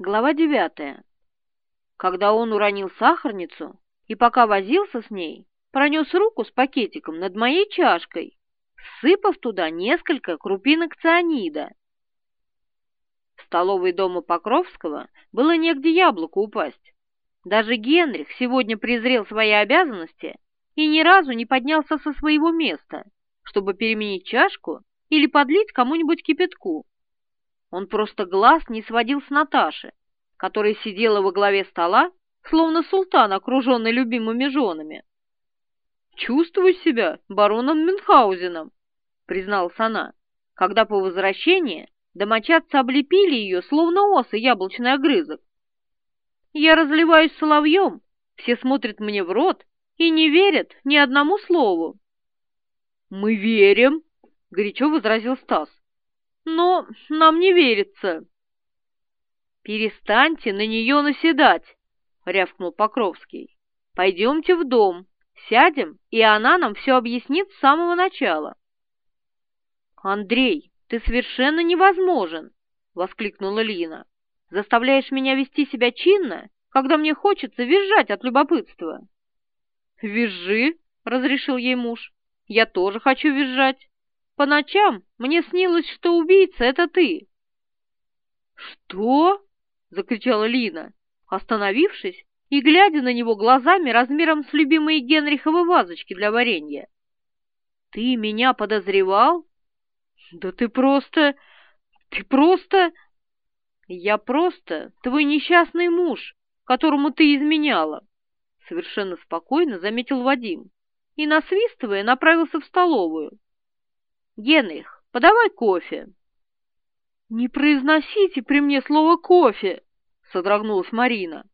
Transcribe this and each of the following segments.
Глава девятая. Когда он уронил сахарницу и пока возился с ней, пронес руку с пакетиком над моей чашкой, сыпав туда несколько крупинок цианида. В столовой дома Покровского было негде яблоку упасть. Даже Генрих сегодня презрел свои обязанности и ни разу не поднялся со своего места, чтобы переменить чашку или подлить кому-нибудь кипятку. Он просто глаз не сводил с Наташи, которая сидела во главе стола, словно султан, окруженный любимыми женами. «Чувствую себя бароном Мюнхгаузеном», — призналась она, когда по возвращении домочадцы облепили ее, словно осы яблочный огрызок. «Я разливаюсь соловьем, все смотрят мне в рот и не верят ни одному слову». «Мы верим», — горячо возразил Стас но нам не верится». «Перестаньте на нее наседать!» — рявкнул Покровский. «Пойдемте в дом, сядем, и она нам все объяснит с самого начала». «Андрей, ты совершенно невозможен!» — воскликнула Лина. «Заставляешь меня вести себя чинно, когда мне хочется визжать от любопытства». «Визжи!» — разрешил ей муж. «Я тоже хочу визжать». По ночам мне снилось, что убийца — это ты». «Что?» — закричала Лина, остановившись и глядя на него глазами размером с любимые Генриховы вазочки для варенья. «Ты меня подозревал? Да ты просто... ты просто...» «Я просто твой несчастный муж, которому ты изменяла», — совершенно спокойно заметил Вадим и, насвистывая, направился в столовую. Генрих, подавай кофе. Не произносите при мне слово кофе, содрогнулась Марина.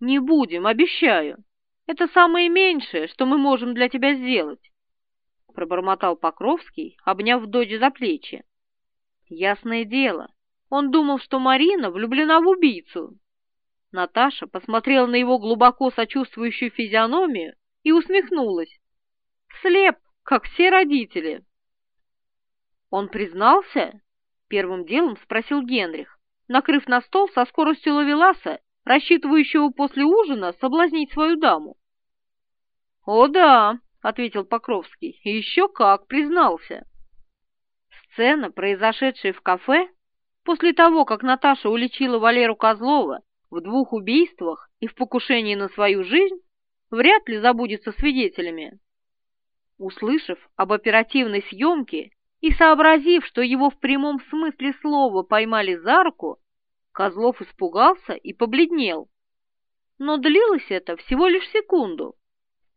Не будем, обещаю. Это самое меньшее, что мы можем для тебя сделать, пробормотал Покровский, обняв дочь за плечи. Ясное дело, он думал, что Марина влюблена в убийцу. Наташа посмотрела на его глубоко сочувствующую физиономию и усмехнулась. Слеп, как все родители. «Он признался?» — первым делом спросил Генрих, накрыв на стол со скоростью лавеласа, рассчитывающего после ужина соблазнить свою даму. «О да», — ответил Покровский, — «еще как признался». Сцена, произошедшая в кафе, после того, как Наташа уличила Валеру Козлова в двух убийствах и в покушении на свою жизнь, вряд ли забудется свидетелями. Услышав об оперативной съемке и, сообразив, что его в прямом смысле слова поймали за руку, Козлов испугался и побледнел. Но длилось это всего лишь секунду.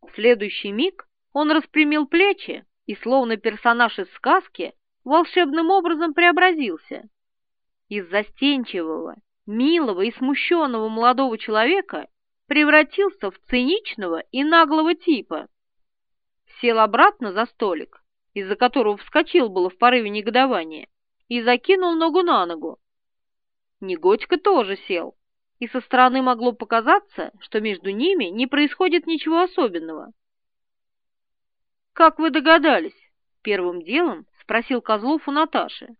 В следующий миг он распрямил плечи и, словно персонаж из сказки, волшебным образом преобразился. Из застенчивого, милого и смущенного молодого человека превратился в циничного и наглого типа. Сел обратно за столик из-за которого вскочил было в порыве негодования, и закинул ногу на ногу. Негодько тоже сел, и со стороны могло показаться, что между ними не происходит ничего особенного. «Как вы догадались?» — первым делом спросил Козлов у Наташи.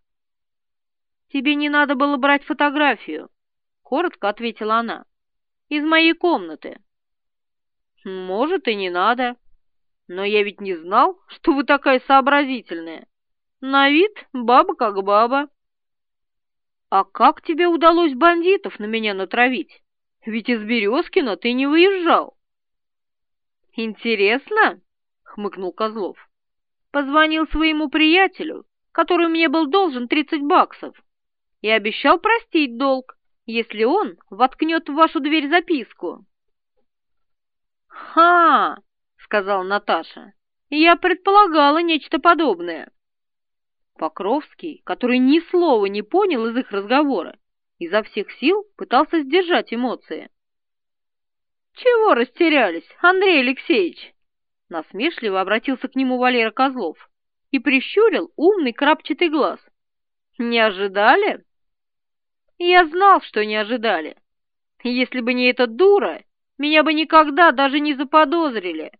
«Тебе не надо было брать фотографию», — коротко ответила она. «Из моей комнаты». «Может, и не надо», но я ведь не знал, что вы такая сообразительная. На вид баба как баба. А как тебе удалось бандитов на меня натравить? Ведь из Березкина ты не выезжал. Интересно, хмыкнул Козлов. Позвонил своему приятелю, который мне был должен тридцать баксов, и обещал простить долг, если он воткнет в вашу дверь записку. «Ха!» Сказала Наташа. «Я предполагала нечто подобное». Покровский, который ни слова не понял из их разговора, изо всех сил пытался сдержать эмоции. «Чего растерялись, Андрей Алексеевич?» Насмешливо обратился к нему Валера Козлов и прищурил умный крапчатый глаз. «Не ожидали?» «Я знал, что не ожидали. Если бы не эта дура, меня бы никогда даже не заподозрили».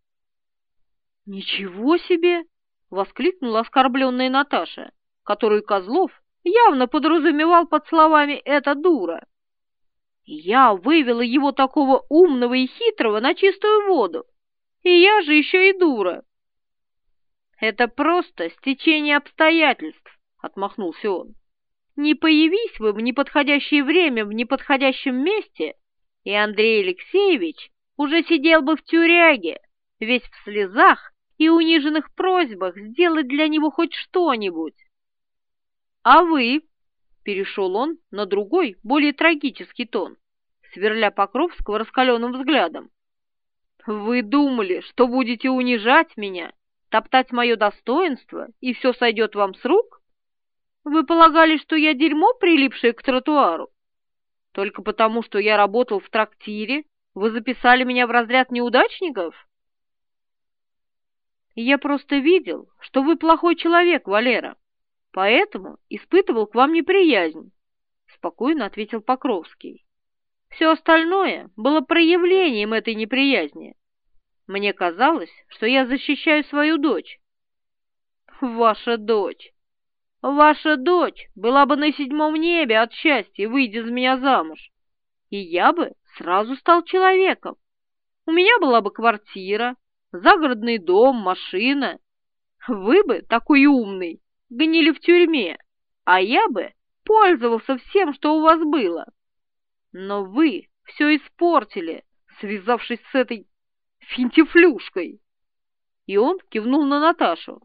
«Ничего себе!» — воскликнула оскорбленная Наташа, которую Козлов явно подразумевал под словами «эта дура». Я вывела его такого умного и хитрого на чистую воду. И я же еще и дура. Это просто стечение обстоятельств, отмахнулся он. Не появись вы в неподходящее время в неподходящем месте, и Андрей Алексеевич уже сидел бы в тюряге, весь в слезах и униженных просьбах сделать для него хоть что-нибудь. А вы, перешел он на другой, более трагический тон, сверля Покровского раскаленным взглядом. «Вы думали, что будете унижать меня, топтать мое достоинство, и все сойдет вам с рук? Вы полагали, что я дерьмо, прилипшее к тротуару? Только потому, что я работал в трактире, вы записали меня в разряд неудачников?» «Я просто видел, что вы плохой человек, Валера, поэтому испытывал к вам неприязнь», — спокойно ответил Покровский. Все остальное было проявлением этой неприязни. Мне казалось, что я защищаю свою дочь. Ваша дочь. Ваша дочь была бы на седьмом небе от счастья, выйдя из меня замуж. И я бы сразу стал человеком. У меня была бы квартира, загородный дом, машина. Вы бы, такой умный, гнили в тюрьме, а я бы пользовался всем, что у вас было. Но вы все испортили, связавшись с этой финтифлюшкой. И он кивнул на Наташу.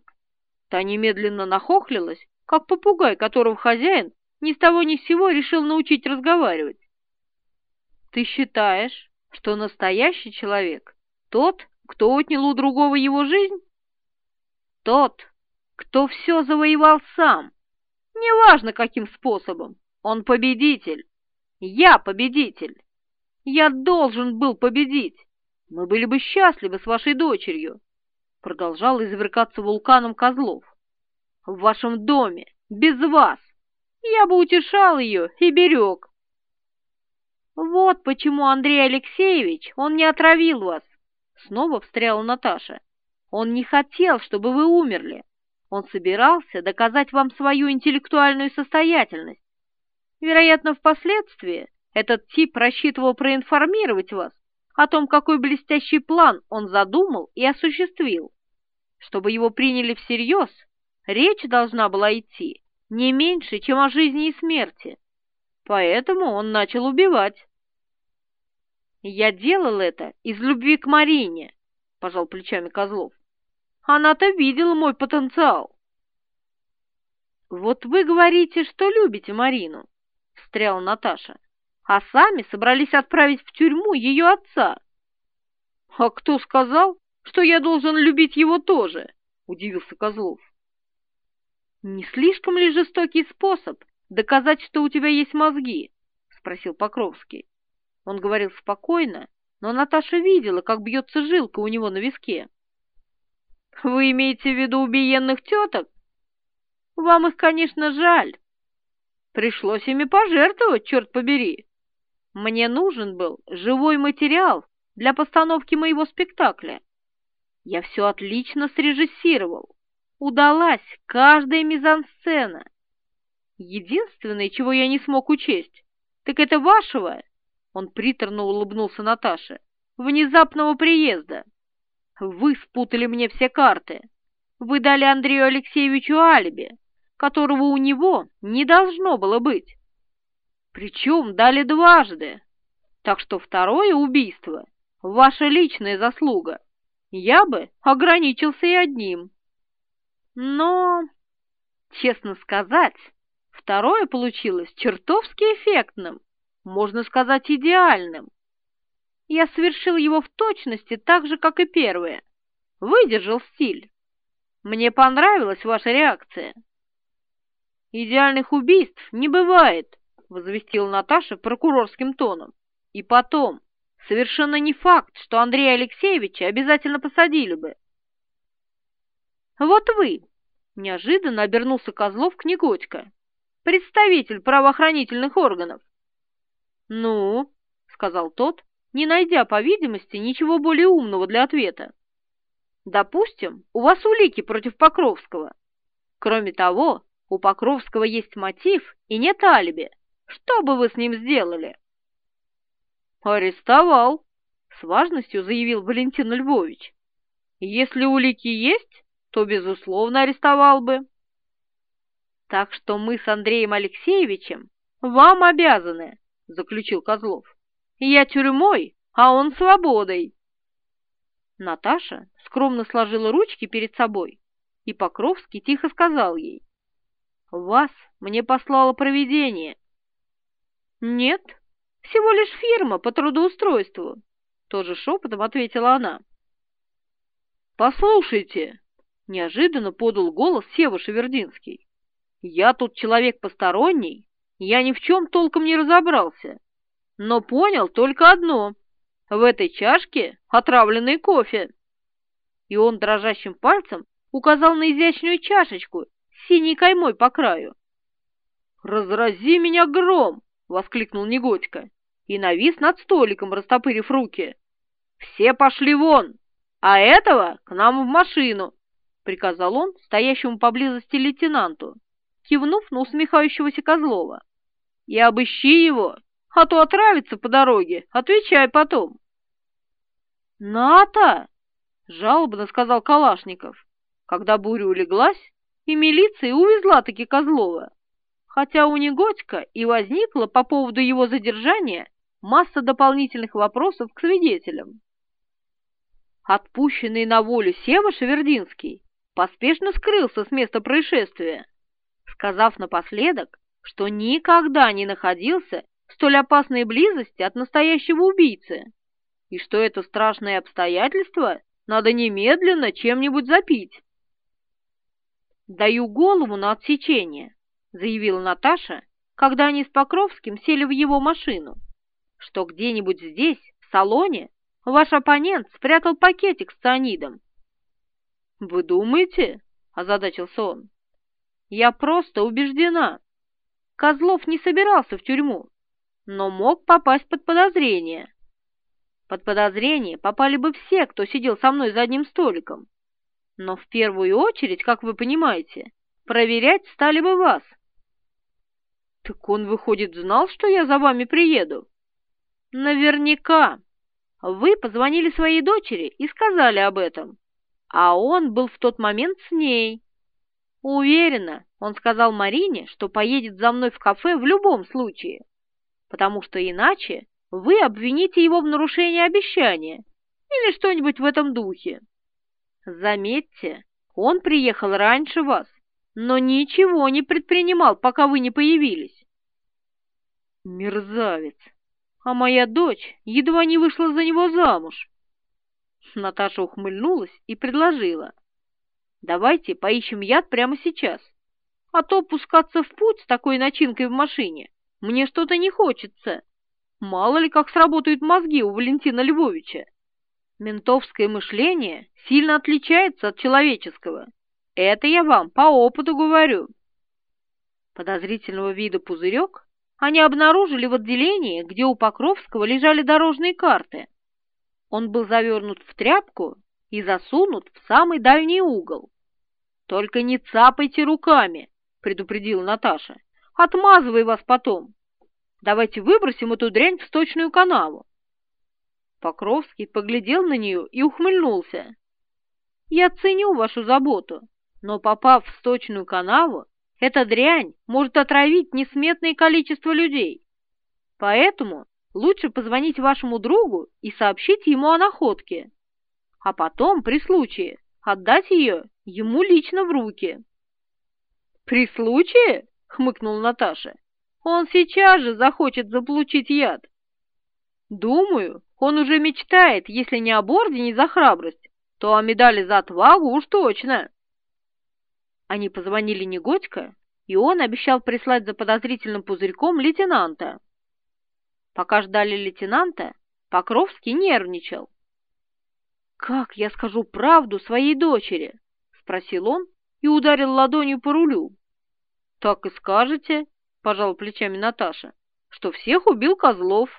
Та немедленно нахохлилась, как попугай, которого хозяин ни с того ни с сего решил научить разговаривать. Ты считаешь, что настоящий человек тот, кто отнял у другого его жизнь? Тот, кто все завоевал сам. Неважно, каким способом, он победитель. Я победитель. Я должен был победить. Мы были бы счастливы с вашей дочерью. Продолжал извергаться вулканом Козлов. В вашем доме, без вас. Я бы утешал ее и берег. Вот почему, Андрей Алексеевич, он не отравил вас. Снова встряла Наташа. Он не хотел, чтобы вы умерли. Он собирался доказать вам свою интеллектуальную состоятельность. Вероятно, впоследствии этот тип рассчитывал проинформировать вас о том, какой блестящий план он задумал и осуществил. Чтобы его приняли всерьез, речь должна была идти не меньше, чем о жизни и смерти. Поэтому он начал убивать. «Я делал это из любви к Марине», — пожал плечами Козлов. «Она-то видела мой потенциал». «Вот вы говорите, что любите Марину, встряла Наташа. «А сами собрались отправить в тюрьму ее отца». «А кто сказал, что я должен любить его тоже?» — удивился Козлов. «Не слишком ли жестокий способ доказать, что у тебя есть мозги?» — спросил Покровский. Он говорил спокойно, но Наташа видела, как бьется жилка у него на виске. «Вы имеете в виду убиенных теток? Вам их, конечно, жаль, Пришлось ими пожертвовать, черт побери. Мне нужен был живой материал для постановки моего спектакля. Я все отлично срежиссировал. Удалась каждая мизансцена. Единственное, чего я не смог учесть, так это вашего, он приторно улыбнулся Наташе, внезапного приезда. Вы спутали мне все карты. Вы дали Андрею Алексеевичу алиби, которого у него не должно было быть. Причем дали дважды, так что второе убийство — ваша личная заслуга. Я бы ограничился и одним. Но, честно сказать, второе получилось чертовски эффектным, можно сказать, идеальным. Я совершил его в точности так же, как и первое. Выдержал стиль. Мне понравилась ваша реакция. «Идеальных убийств не бывает», — возвестила Наташа прокурорским тоном. «И потом, совершенно не факт, что Андрея Алексеевича обязательно посадили бы». «Вот вы», — неожиданно обернулся Козлов к Негодько, «представитель правоохранительных органов». «Ну», — сказал тот, не найдя, по видимости, ничего более умного для ответа. «Допустим, у вас улики против Покровского. Кроме того, у Покровского есть мотив и нет алиби. Что бы вы с ним сделали?» Арестовал, с важностью заявил Валентин Львович. Если улики есть, то, безусловно, арестовал бы. Так что мы с Андреем Алексеевичем вам обязаны, заключил Козлов. Я тюрьмой, а он свободой. Наташа скромно сложила ручки перед собой, и Покровский тихо сказал ей. «Вас мне послало провидение». «Нет, всего лишь фирма по трудоустройству», — тоже шепотом ответила она. «Послушайте», — неожиданно подал голос Сева Шевердинский. «Я тут человек посторонний, я ни в чем толком не разобрался, но понял только одно — в этой чашке отравленный кофе». И он дрожащим пальцем указал на изящную чашечку с синей каймой по краю. «Разрази меня гром!» — воскликнул Негодько и навис над столиком, растопырив руки. «Все пошли вон, а этого к нам в машину!» — приказал он стоящему поблизости лейтенанту, кивнув на усмехающегося Козлова. «И обыщи его, а то отравится по дороге, отвечай потом». «Ната!» — жалобно сказал Калашников когда буря улеглась, и милиция увезла-таки Козлова, хотя у Негодька и возникла по поводу его задержания масса дополнительных вопросов к свидетелям. Отпущенный на волю Сева Шевердинский поспешно скрылся с места происшествия, сказав напоследок, что никогда не находился в столь опасной близости от настоящего убийцы, и что это страшное обстоятельство надо немедленно чем-нибудь запить. «Даю голову на отсечение», — заявила Наташа, когда они с Покровским сели в его машину, «что где-нибудь здесь, в салоне, ваш оппонент спрятал пакетик с цианидом». «Вы думаете?» — озадачился он. «Я просто убеждена. Козлов не собирался в тюрьму, но мог попасть под подозрение. Под подозрение попали бы все, кто сидел со мной за одним столиком. Но в первую очередь, как вы понимаете, проверять стали бы вас. Так он, выходит, знал, что я за вами приеду? Наверняка. Вы позвонили своей дочери и сказали об этом, а он был в тот момент с ней. Уверена, он сказал Марине, что поедет за мной в кафе в любом случае, потому что иначе вы обвините его в нарушении обещания или что-нибудь в этом духе. Заметьте, он приехал раньше вас, но ничего не предпринимал, пока вы не появились. Мерзавец! А моя дочь едва не вышла за него замуж. Наташа ухмыльнулась и предложила. Давайте поищем яд прямо сейчас, а то пускаться в путь с такой начинкой в машине мне что-то не хочется. Мало ли как сработают мозги у Валентина Львовича. Ментовское мышление сильно отличается от человеческого. Это я вам по опыту говорю. Подозрительного вида пузырек они обнаружили в отделении, где у Покровского лежали дорожные карты. Он был завернут в тряпку и засунут в самый дальний угол. «Только не цапайте руками», — предупредила Наташа. «Отмазывай вас потом. Давайте выбросим эту дрянь в сточную канаву. Покровский поглядел на нее и ухмыльнулся. «Я ценю вашу заботу, но попав в сточную канаву, эта дрянь может отравить несметное количество людей. Поэтому лучше позвонить вашему другу и сообщить ему о находке, а потом, при случае, отдать ее ему лично в руки». «При случае?» — хмыкнул Наташа. «Он сейчас же захочет заполучить яд». «Думаю, он уже мечтает, если не об ордене за храбрость, то о медали за отвагу уж точно. Они позвонили Негодько, и он обещал прислать за подозрительным пузырьком лейтенанта. Пока ждали лейтенанта, Покровский нервничал. «Как я скажу правду своей дочери?» — спросил он и ударил ладонью по рулю. «Так и скажете», — пожал плечами Наташа, — «что всех убил Козлов».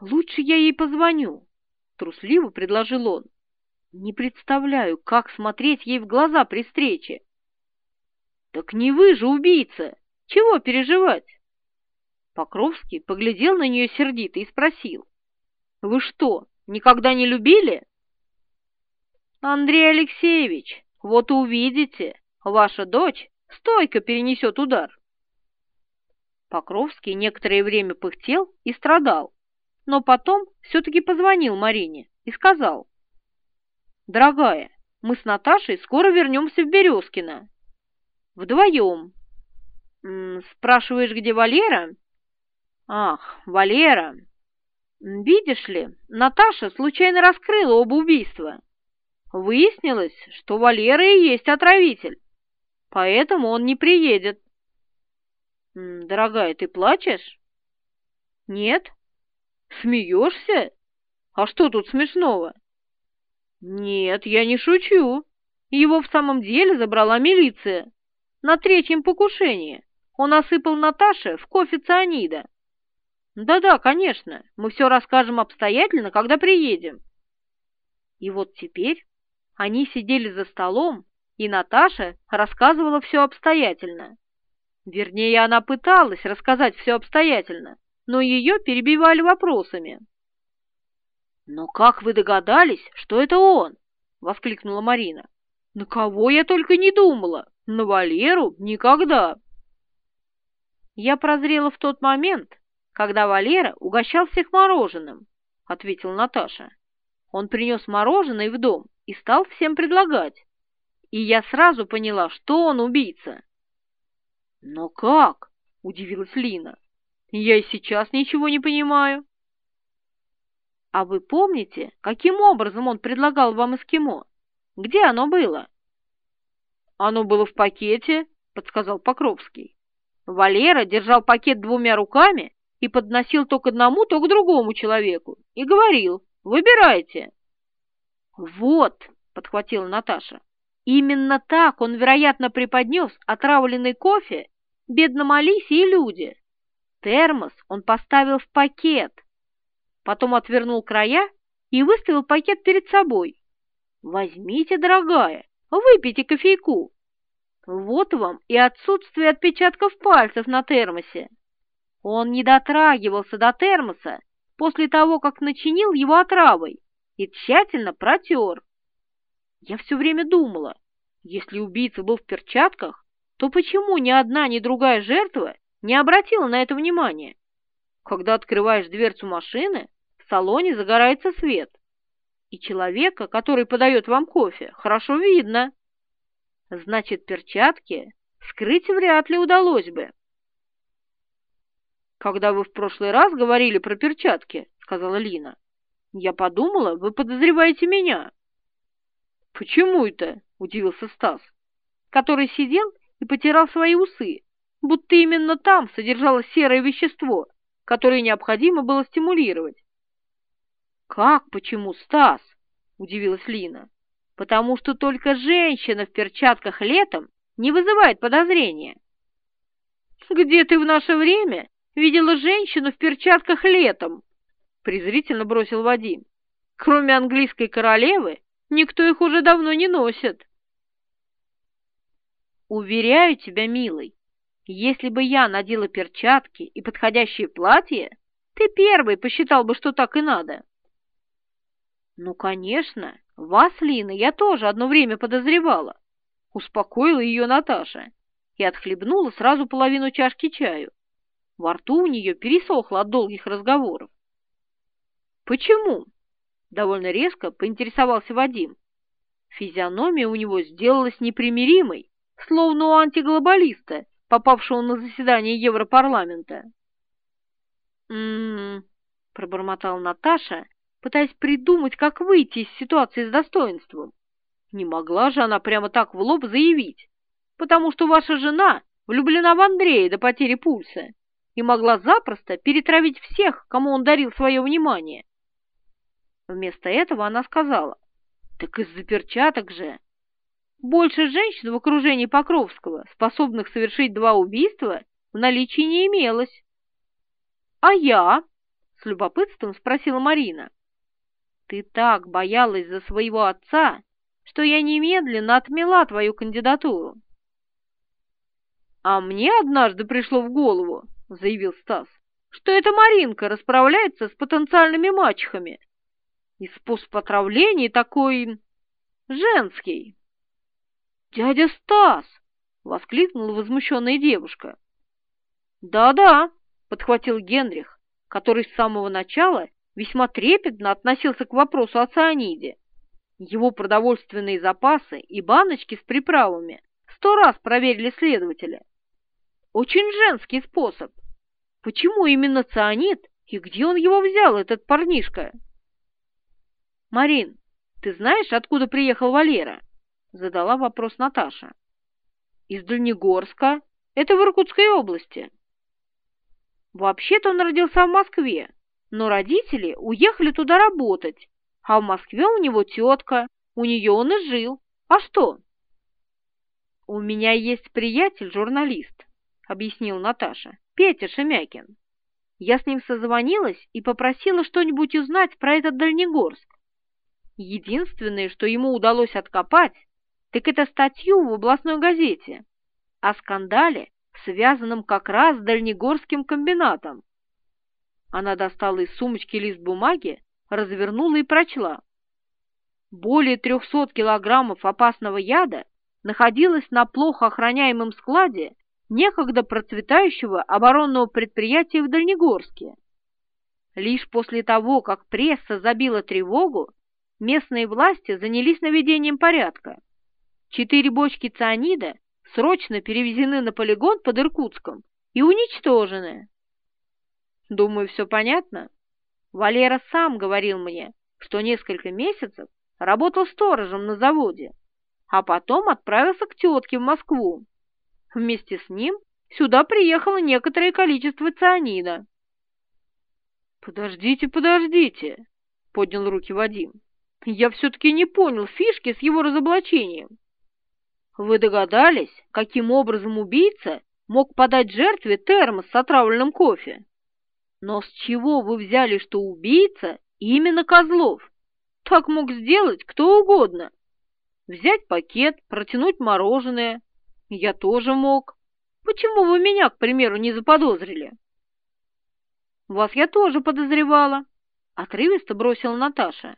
«Лучше я ей позвоню», — трусливо предложил он. «Не представляю, как смотреть ей в глаза при встрече». «Так не вы же убийца! Чего переживать?» Покровский поглядел на нее сердито и спросил. «Вы что, никогда не любили?» «Андрей Алексеевич, вот увидите, ваша дочь стойко перенесет удар». Покровский некоторое время пыхтел и страдал, но потом все-таки позвонил Марине и сказал. «Дорогая, мы с Наташей скоро вернемся в Березкино. Вдвоем. М -м, спрашиваешь, где Валера?» «Ах, Валера! Видишь ли, Наташа случайно раскрыла оба убийства. Выяснилось, что Валера и есть отравитель, поэтому он не приедет». «Дорогая, ты плачешь?» «Нет». «Смеешься? А что тут смешного?» «Нет, я не шучу. Его в самом деле забрала милиция. На третьем покушении. Он осыпал Наташе в кофе цианида. Да-да, конечно, мы все расскажем обстоятельно, когда приедем. И вот теперь они сидели за столом, и Наташа рассказывала все обстоятельно. Вернее, она пыталась рассказать все обстоятельно, но ее перебивали вопросами. «Но как вы догадались, что это он?» — воскликнула Марина. «На кого я только не думала! На Валеру никогда!» «Я прозрела в тот момент, когда Валера угощал всех мороженым», — ответила Наташа. «Он принес мороженое в дом и стал всем предлагать. И я сразу поняла, что он убийца». «Но как?» — удивилась Лина. «Я и сейчас ничего не понимаю». «А вы помните, каким образом он предлагал вам эскимо? Где оно было?» «Оно было в пакете», — подсказал Покровский. Валера держал пакет двумя руками и подносил то к одному, то к другому человеку и говорил «Выбирайте». «Вот», — подхватила Наташа, — «именно так он, вероятно, преподнес отравленный кофе бедным Алисе и Люде. Термос он поставил в пакет, потом отвернул края и выставил пакет перед собой. «Возьмите, дорогая, выпейте кофейку. Вот вам и отсутствие отпечатков пальцев на термосе. Он не дотрагивался до термоса после того, как начинил его отравой и тщательно протер. Я все время думала, если убийца был в перчатках, то почему ни одна, ни другая жертва не обратила на это внимания? Когда открываешь дверцу машины, в салоне загорается свет, и человека, который подает вам кофе, хорошо видно. Значит, перчатки скрыть вряд ли удалось бы. «Когда вы в прошлый раз говорили про перчатки, — сказала Лина, — я подумала, вы подозреваете меня». «Почему это?» — удивился Стас, который сидел и потирал свои усы, будто именно там содержалось серое вещество, которое необходимо было стимулировать. «Как почему, Стас?» — удивилась Лина. «Потому что только женщина в перчатках летом не вызывает подозрения». «Где ты в наше время видела женщину в перчатках летом?» — презрительно бросил Вадим. «Кроме английской королевы, никто их уже давно не носит». Уверяю тебя, милый, если бы я надела перчатки и подходящее платье, ты первый посчитал бы, что так и надо. Ну, конечно, вас, Лина, я тоже одно время подозревала. Успокоила ее Наташа и отхлебнула сразу половину чашки чаю. Во рту у нее пересохло от долгих разговоров. «Почему?» — довольно резко поинтересовался Вадим. Физиономия у него сделалась непримиримой, словно у антиглобалиста, попавшего на заседание Европарламента. «М-м-м», пробормотала Наташа, пытаясь придумать, как выйти из ситуации с достоинством. Не могла же она прямо так в лоб заявить, потому что ваша жена влюблена в Андрея до потери пульса и могла запросто перетравить всех, кому он дарил свое внимание. Вместо этого она сказала, «Так из-за перчаток же!» Больше женщин в окружении Покровского, способных совершить два убийства, в наличии не имелось. «А я?» — с любопытством спросила Марина. «Ты так боялась за своего отца, что я немедленно отмела твою кандидатуру». «А мне однажды пришло в голову», — заявил Стас, что эта Маринка расправляется с потенциальными мачехами. И способ отравления такой... женский. «Дядя Стас!» — воскликнула возмущенная девушка. «Да-да», — подхватил Генрих, который с самого начала весьма трепетно относился к вопросу о цианиде. Его продовольственные запасы и баночки с приправами сто раз проверили следователя. Очень женский способ. Почему именно цианид и где он его взял, этот парнишка? Марин, ты знаешь, откуда приехал Валера? Задала вопрос Наташа. Из Дальнегорска. Это в Иркутской области. Вообще-то он родился в Москве, но родители уехали туда работать, а в Москве у него тетка, у нее он и жил. А что? У меня есть приятель-журналист, объяснил Наташа, Петя Шемякин. Я с ним созвонилась и попросила что-нибудь узнать про этот Дальнегорск. Единственное, что ему удалось откопать, так это статью в областной газете о скандале, связанном как раз с Дальнегорским комбинатом. Она достала из сумочки лист бумаги, развернула и прочла. Более трехсот килограммов опасного яда находилось на плохо охраняемом складе некогда процветающего оборонного предприятия в Дальнегорске. Лишь после того, как пресса забила тревогу, местные власти занялись наведением порядка. Четыре бочки цианида срочно перевезены на полигон под Иркутском и уничтожены. Думаю, все понятно. Валера сам говорил мне, что несколько месяцев работал сторожем на заводе, а потом отправился к тетке в Москву. Вместе с ним сюда приехало некоторое количество цианида. «Подождите, подождите!» — поднял руки Вадим. «Я все-таки не понял фишки с его разоблачением. Вы догадались, каким образом убийца мог подать жертве термос с отравленным кофе? Но с чего вы взяли, что убийца именно Козлов? Так мог сделать кто угодно. Взять пакет, протянуть мороженое, я тоже мог. Почему вы меня, к примеру, не заподозрили? Вас я тоже подозревала, отрывисто бросила Наташа.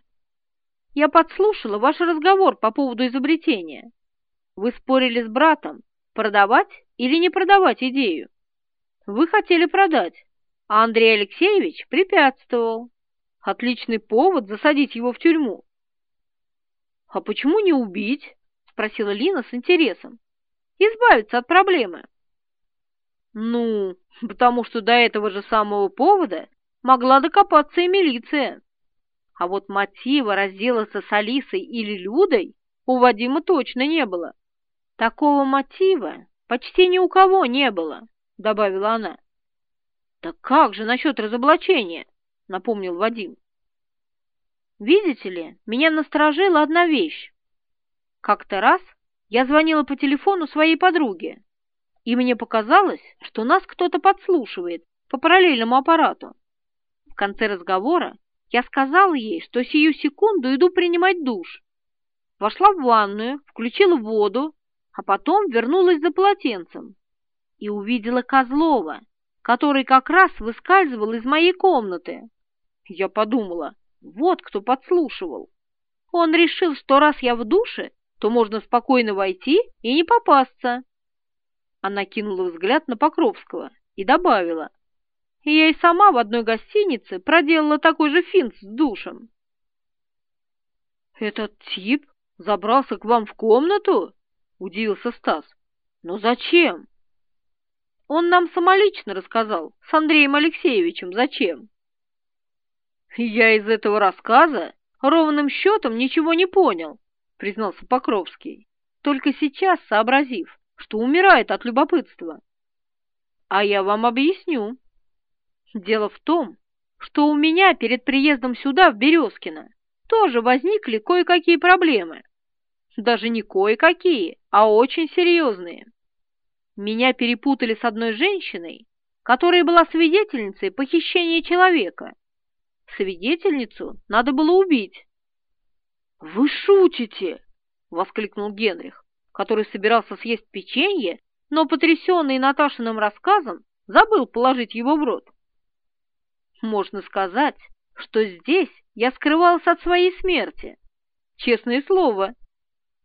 Я подслушала ваш разговор по поводу изобретения. Вы спорили с братом, продавать или не продавать идею. Вы хотели продать, а Андрей Алексеевич препятствовал. Отличный повод засадить его в тюрьму. «А почему не убить?» — спросила Лина с интересом избавиться от проблемы? Ну, потому что до этого же самого повода могла докопаться и милиция. А вот мотива разделаться с Алисой или Людой у Вадима точно не было. Такого мотива почти ни у кого не было, добавила она. Так как же насчет разоблачения? Напомнил Вадим. Видите ли, меня насторожила одна вещь. Как-то раз я звонила по телефону своей подруге, и мне показалось, что нас кто-то подслушивает по параллельному аппарату. В конце разговора я сказала ей, что сию секунду иду принимать душ. Вошла в ванную, включила воду, а потом вернулась за полотенцем и увидела Козлова, который как раз выскальзывал из моей комнаты. Я подумала, вот кто подслушивал. Он решил, что раз я в душе, то можно спокойно войти и не попасться. Она кинула взгляд на Покровского и добавила. Я и сама в одной гостинице проделала такой же финт с душем. «Этот тип забрался к вам в комнату?» — удивился Стас. «Но зачем?» «Он нам самолично рассказал, с Андреем Алексеевичем, зачем?» «Я из этого рассказа ровным счетом ничего не понял», — признался Покровский, только сейчас сообразив, что умирает от любопытства. «А я вам объясню. Дело в том, что у меня перед приездом сюда, в Березкино, тоже возникли кое-какие проблемы. Даже не кое-какие, а очень серьезные. Меня перепутали с одной женщиной, которая была свидетельницей похищения человека. Свидетельницу надо было убить, «Вы шутите!» — воскликнул Генрих, который собирался съесть печенье, но, потрясенный Наташиным рассказом, забыл положить его в рот. Можно сказать, что здесь я скрывался от своей смерти. Честное слово,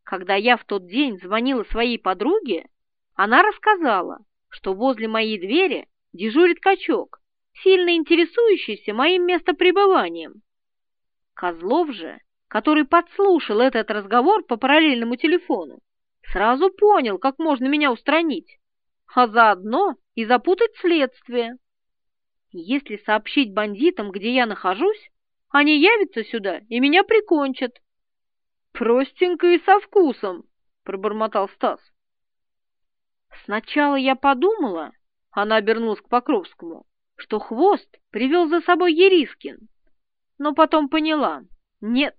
когда я в тот день звонила своей подруге, она рассказала, что возле моей двери дежурит качок, сильно интересующийся моим местопребыванием. Козлов же, который подслушал этот разговор по параллельному телефону, сразу понял, как можно меня устранить, а заодно и запутать следствие. Если сообщить бандитам, где я нахожусь, они явятся сюда и меня прикончат. Простенько и со вкусом, пробормотал Стас. Сначала я подумала, она обернулась к Покровскому, что хвост привел за собой Ерискин. Но потом поняла, нет,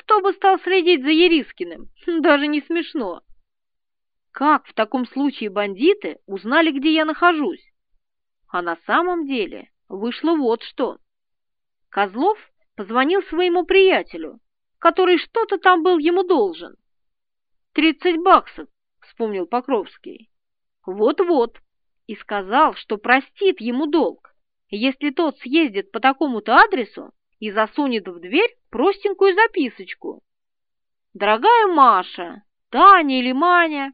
кто бы стал следить за Ерискиным, даже не смешно. Как в таком случае бандиты узнали, где я нахожусь? А на самом деле вышло вот что. Козлов позвонил своему приятелю, который что-то там был ему должен. «Тридцать баксов», — вспомнил Покровский. «Вот-вот», и сказал, что простит ему долг, если тот съездит по такому-то адресу и засунет в дверь простенькую записочку. «Дорогая Маша, Таня или Маня,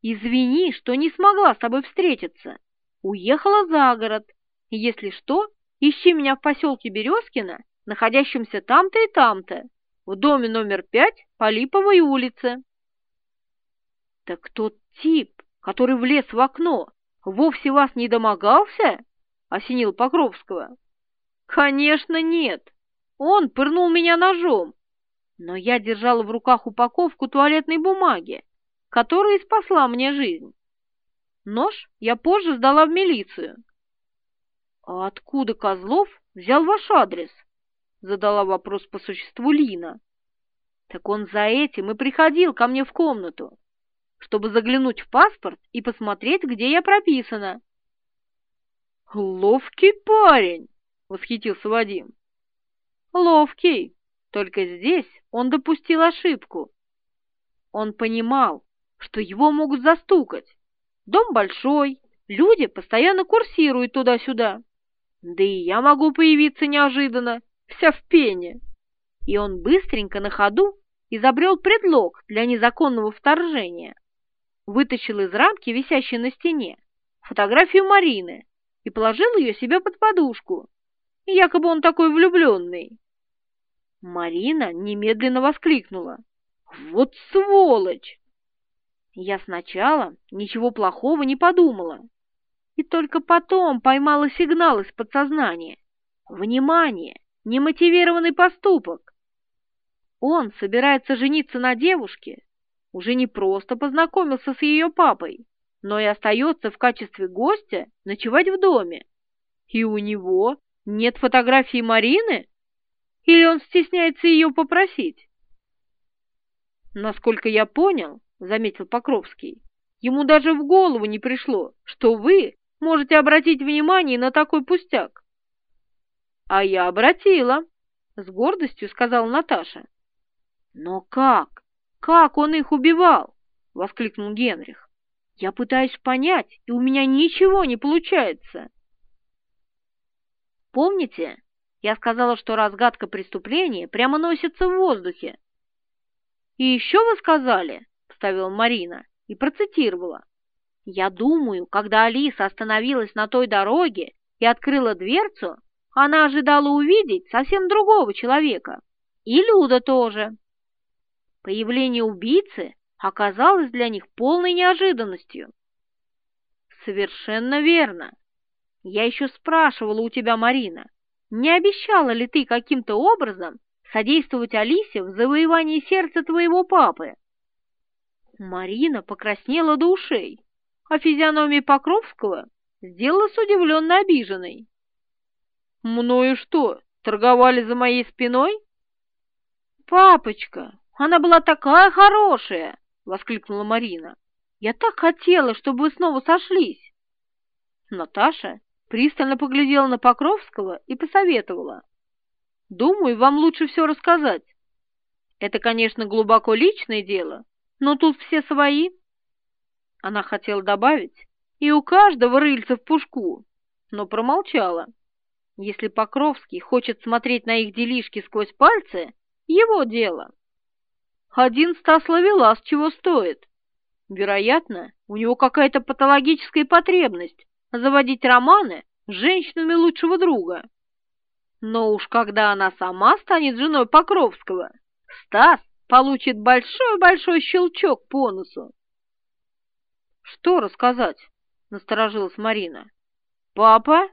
извини, что не смогла с тобой встретиться. Уехала за город. Если что, ищи меня в поселке Березкино, находящемся там-то и там-то, в доме номер пять по Липовой улице». «Так тот тип, который влез в окно, вовсе вас не домогался?» — осенил Покровского. «Конечно нет. Он пырнул меня ножом, но я держала в руках упаковку туалетной бумаги, которая спасла мне жизнь. Нож я позже сдала в милицию». «А откуда Козлов взял ваш адрес?» — задала вопрос по существу Лина. «Так он за этим и приходил ко мне в комнату чтобы заглянуть в паспорт и посмотреть, где я прописана. «Ловкий парень!» — восхитился Вадим. «Ловкий, только здесь он допустил ошибку. Он понимал, что его могут застукать. Дом большой, люди постоянно курсируют туда-сюда. Да и я могу появиться неожиданно, вся в пене. И он быстренько на ходу изобрел предлог для незаконного вторжения вытащил из рамки, висящей на стене, фотографию Марины и положил ее себе под подушку. Якобы он такой влюбленный. Марина немедленно воскликнула. «Вот сволочь!» Я сначала ничего плохого не подумала, и только потом поймала сигнал из подсознания. Внимание! Немотивированный поступок! Он собирается жениться на девушке, уже не просто познакомился с ее папой, но и остается в качестве гостя ночевать в доме. И у него нет фотографии Марины? Или он стесняется ее попросить? Насколько я понял, заметил Покровский, ему даже в голову не пришло, что вы можете обратить внимание на такой пустяк. А я обратила, с гордостью сказала Наташа. Но как? «Как он их убивал?» — воскликнул Генрих. «Я пытаюсь понять, и у меня ничего не получается». «Помните, я сказала, что разгадка преступления прямо носится в воздухе?» «И еще вы сказали», — вставила Марина и процитировала. «Я думаю, когда Алиса остановилась на той дороге и открыла дверцу, она ожидала увидеть совсем другого человека. И Люда тоже». Появление убийцы оказалось для них полной неожиданностью. Совершенно верно. Я еще спрашивала у тебя, Марина, не обещала ли ты каким-то образом содействовать Алисе в завоевании сердца твоего папы? Марина покраснела до ушей, а физиономия Покровского сделалась удивленно обиженной. «Мною что, торговали за моей спиной?» «Папочка, она была такая хорошая!» — воскликнула Марина. «Я так хотела, чтобы вы снова сошлись!» Наташа пристально поглядела на Покровского и посоветовала. «Думаю, вам лучше все рассказать. Это, конечно, глубоко личное дело, но тут все свои». Она хотела добавить, и у каждого рыльца в пушку, но промолчала. Если Покровский хочет смотреть на их делишки сквозь пальцы, его дело. Один Стас Ловелас чего стоит? Вероятно, у него какая-то патологическая потребность заводить романы с женщинами лучшего друга. Но уж когда она сама станет женой Покровского, Стас получит большой-большой щелчок по носу. «Что рассказать?» — насторожилась Марина. «Папа?»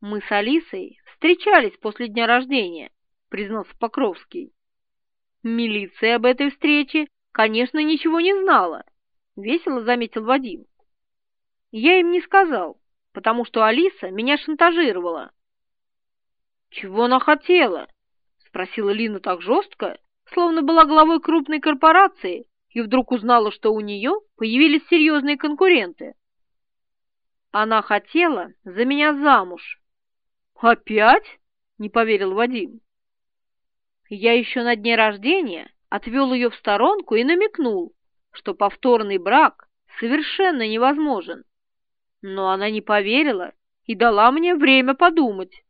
«Мы с Алисой встречались после дня рождения», — признался Покровский. «Милиция об этой встрече, конечно, ничего не знала», — весело заметил Вадим. «Я им не сказал, потому что Алиса меня шантажировала». «Чего она хотела?» — спросила Лина так жестко, словно была главой крупной корпорации и вдруг узнала, что у нее появились серьезные конкуренты. Она хотела за меня замуж. «Опять?» — не поверил Вадим. Я еще на дне рождения отвел ее в сторонку и намекнул, что повторный брак совершенно невозможен. Но она не поверила и дала мне время подумать.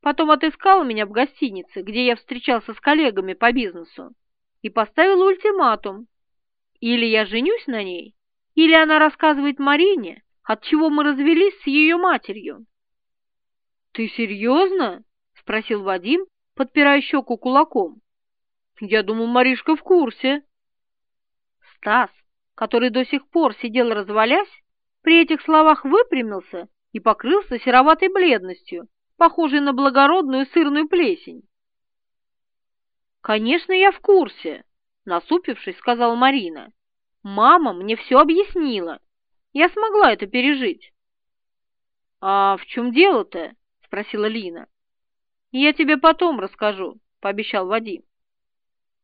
Потом отыскала меня в гостинице, где я встречался с коллегами по бизнесу, и поставила ультиматум. Или я женюсь на ней, или она рассказывает Марине, от чего мы развелись с ее матерью. «Ты серьезно?» — спросил Вадим, подпирая щеку кулаком. «Я думал, Маришка в курсе». Стас, который до сих пор сидел развалясь, при этих словах выпрямился и покрылся сероватой бледностью, похожей на благородную сырную плесень. «Конечно, я в курсе», — насупившись, сказала Марина. «Мама мне все объяснила. Я смогла это пережить». «А в чем дело-то?» — спросила Лина. «Я тебе потом расскажу», — пообещал Вадим.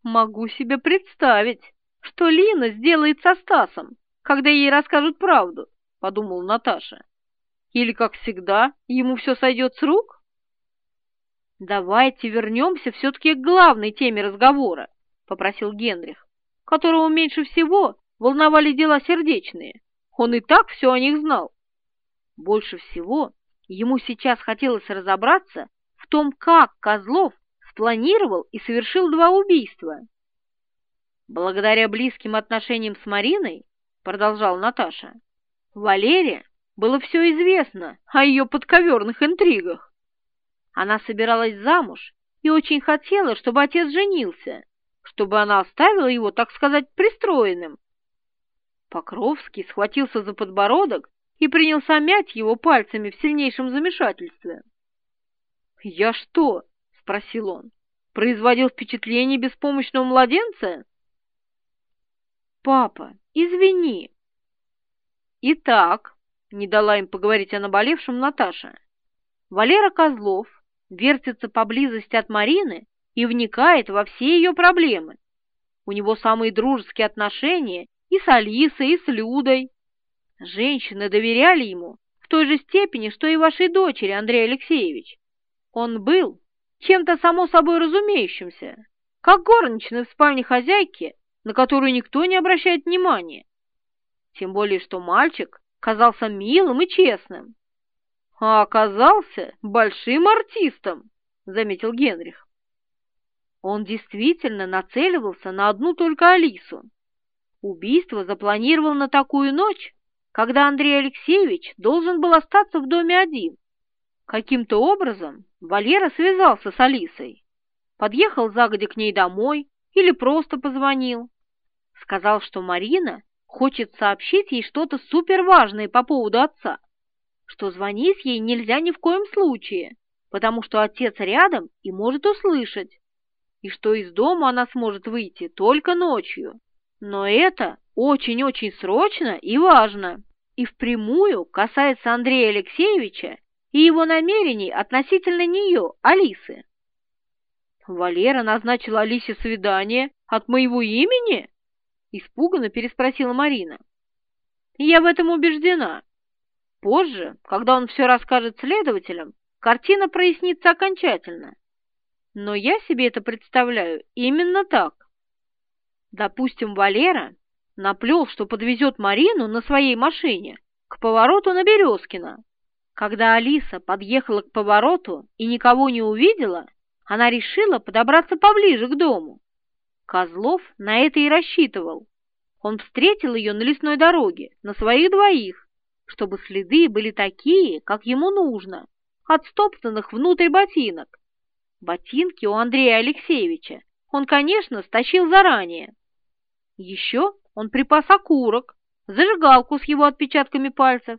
«Могу себе представить, что Лина сделает со Стасом, когда ей расскажут правду», — подумала Наташа. Или, как всегда, ему все сойдет с рук? «Давайте вернемся все-таки к главной теме разговора», — попросил Генрих, которого меньше всего волновали дела сердечные. Он и так все о них знал. Больше всего ему сейчас хотелось разобраться в том, как Козлов спланировал и совершил два убийства. Благодаря близким отношениям с Мариной, продолжал Наташа, Валерия было все известно о ее подковерных интригах. Она собиралась замуж и очень хотела, чтобы отец женился, чтобы она оставила его, так сказать, пристроенным. Покровский схватился за подбородок и принялся мять его пальцами в сильнейшем замешательстве. «Я что?» — спросил он. «Производил впечатление беспомощного младенца?» «Папа, извини». «Итак, не дала им поговорить о наболевшем Наташа. Валера Козлов вертится поблизости от Марины и вникает во все ее проблемы. У него самые дружеские отношения и с Алисой, и с Людой. Женщины доверяли ему в той же степени, что и вашей дочери, Андрей Алексеевич. Он был чем-то само собой разумеющимся, как горничная в спальне хозяйки, на которую никто не обращает внимания. Тем более, что мальчик казался милым и честным. А оказался большим артистом, заметил Генрих. Он действительно нацеливался на одну только Алису. Убийство запланировал на такую ночь, когда Андрей Алексеевич должен был остаться в доме один. Каким-то образом Валера связался с Алисой, подъехал загодя к ней домой или просто позвонил. Сказал, что Марина хочет сообщить ей что-то суперважное по поводу отца, что звонить ей нельзя ни в коем случае, потому что отец рядом и может услышать, и что из дома она сможет выйти только ночью. Но это очень-очень срочно и важно, и впрямую касается Андрея Алексеевича и его намерений относительно нее, Алисы. Валера назначила Алисе свидание от моего имени? Испуганно переспросила Марина. Я в этом убеждена. Позже, когда он все расскажет следователям, картина прояснится окончательно. Но я себе это представляю именно так. Допустим, Валера наплел, что подвезет Марину на своей машине к повороту на Березкино, Когда Алиса подъехала к повороту и никого не увидела, она решила подобраться поближе к дому. Козлов на это и рассчитывал. Он встретил ее на лесной дороге, на своих двоих, чтобы следы были такие, как ему нужно, от стоптанных внутрь ботинок. Ботинки у Андрея Алексеевича он, конечно, стащил заранее. Еще он припас окурок, зажигалку с его отпечатками пальцев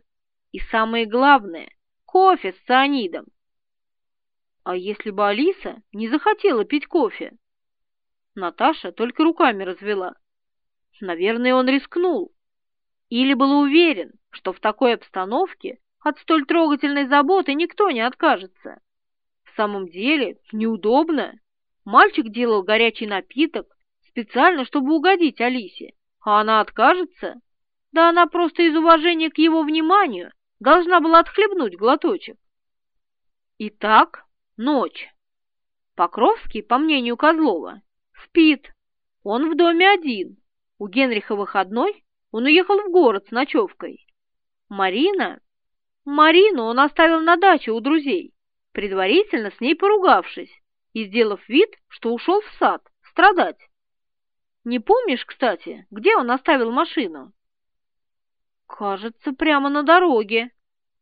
и, самое главное, кофе с цианидом. А если бы Алиса не захотела пить кофе? Наташа только руками развела. Наверное, он рискнул. Или был уверен, что в такой обстановке от столь трогательной заботы никто не откажется. В самом деле, неудобно. Мальчик делал горячий напиток специально, чтобы угодить Алисе, а она откажется. Да она просто из уважения к его вниманию должна была отхлебнуть глоточек. Итак, ночь. Покровский, по мнению Козлова, спит. Он в доме один. У Генриха выходной, он уехал в город с ночевкой. Марина? Марину он оставил на даче у друзей, предварительно с ней поругавшись и сделав вид, что ушел в сад страдать. Не помнишь, кстати, где он оставил машину? Кажется, прямо на дороге,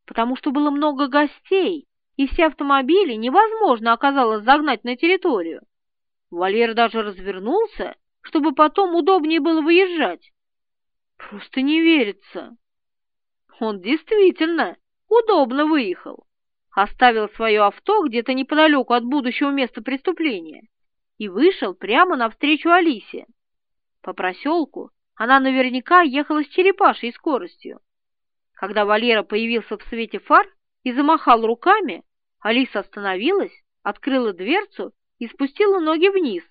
потому что было много гостей, и все автомобили невозможно оказалось загнать на территорию. Валер даже развернулся, чтобы потом удобнее было выезжать. Просто не верится. Он действительно удобно выехал. Оставил свое авто где-то неподалеку от будущего места преступления и вышел прямо навстречу Алисе. По проселку она наверняка ехала с черепашей скоростью. Когда Валера появился в свете фар и замахал руками, Алиса остановилась, открыла дверцу и спустила ноги вниз.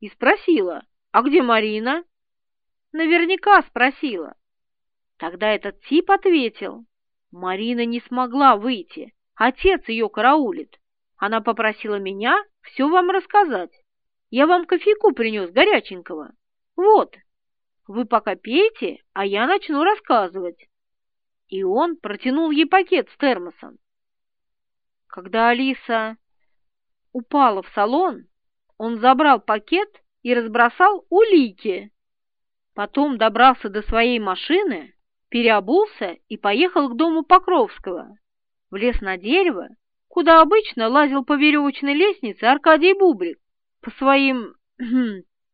И спросила, а где Марина? Наверняка спросила. Тогда этот тип ответил, Марина не смогла выйти, отец ее караулит. Она попросила меня все вам рассказать. Я вам кофейку принес горяченького. Вот, вы пока пейте, а я начну рассказывать. И он протянул ей пакет с термосом. Когда Алиса упала в салон, он забрал пакет и разбросал улики. Потом добрался до своей машины, переобулся и поехал к дому Покровского. Влез на дерево, куда обычно лазил по веревочной лестнице Аркадий Бубрик по своим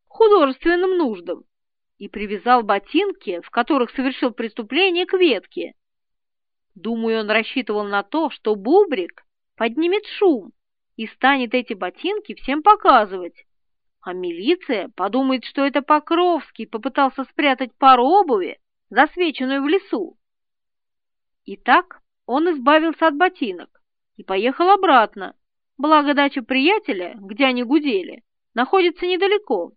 художественным нуждам и привязал ботинки, в которых совершил преступление, к ветке. Думаю, он рассчитывал на то, что Бубрик поднимет шум и станет эти ботинки всем показывать. А милиция подумает, что это Покровский попытался спрятать пару обуви, засвеченную в лесу. Итак, он избавился от ботинок и поехал обратно, благо дача приятеля, где они гудели, находится недалеко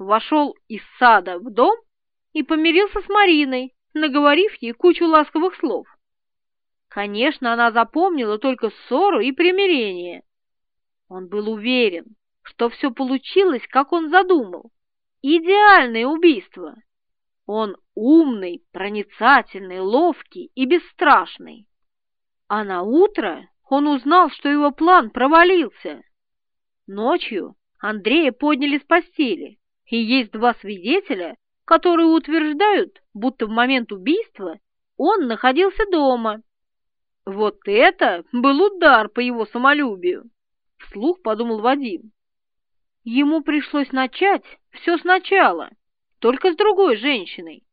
вошел из сада в дом и помирился с Мариной, наговорив ей кучу ласковых слов. Конечно, она запомнила только ссору и примирение. Он был уверен, что все получилось, как он задумал. Идеальное убийство. Он умный, проницательный, ловкий и бесстрашный. А на утро он узнал, что его план провалился. Ночью Андрея подняли с постели, и есть два свидетеля, которые утверждают, будто в момент убийства он находился дома. Вот это был удар по его самолюбию, вслух подумал Вадим. Ему пришлось начать все сначала, только с другой женщиной.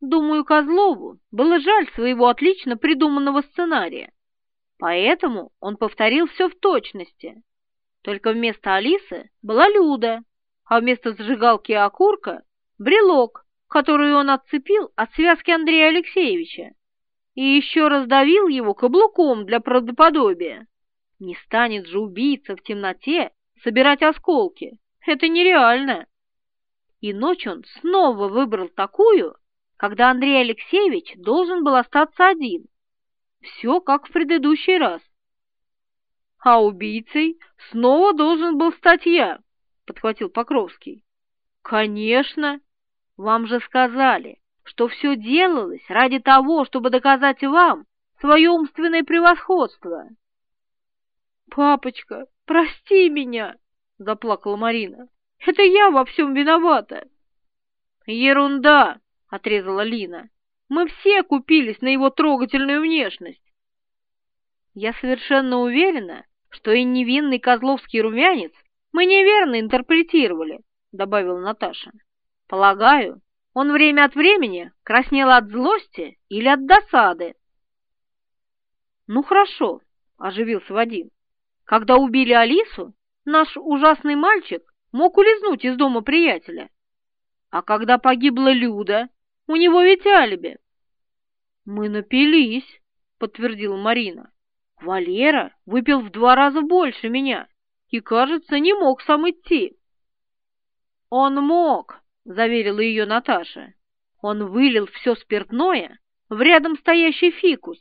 Думаю, Козлову было жаль своего отлично придуманного сценария, поэтому он повторил все в точности. Только вместо Алисы была Люда, а вместо зажигалки и окурка — брелок, который он отцепил от связки Андрея Алексеевича и еще раздавил его каблуком для правдоподобия. Не станет же убийца в темноте собирать осколки. Это нереально. И ночь он снова выбрал такую, когда Андрей Алексеевич должен был остаться один. Все как в предыдущий раз. А убийцей снова должен был стать я. — подхватил Покровский. «Конечно! Вам же сказали, что все делалось ради того, чтобы доказать вам свое умственное превосходство. «Папочка, прости меня!» — заплакала Марина. «Это я во всем виновата!» «Ерунда!» — отрезала Лина. «Мы все купились на его трогательную внешность!» Я совершенно уверена, что и невинный козловский румянец мы неверно интерпретировали, добавила Наташа. Полагаю, он время от времени краснел от злости или от досады. Ну хорошо, оживился Вадим. Когда убили Алису, наш ужасный мальчик мог улизнуть из дома приятеля. А когда погибла Люда, у него ведь алиби. Мы напились, подтвердила Марина. Валера выпил в два раза больше меня и, кажется, не мог сам идти. Он мог, заверила ее Наташа. Он вылил все спиртное в рядом стоящий фикус.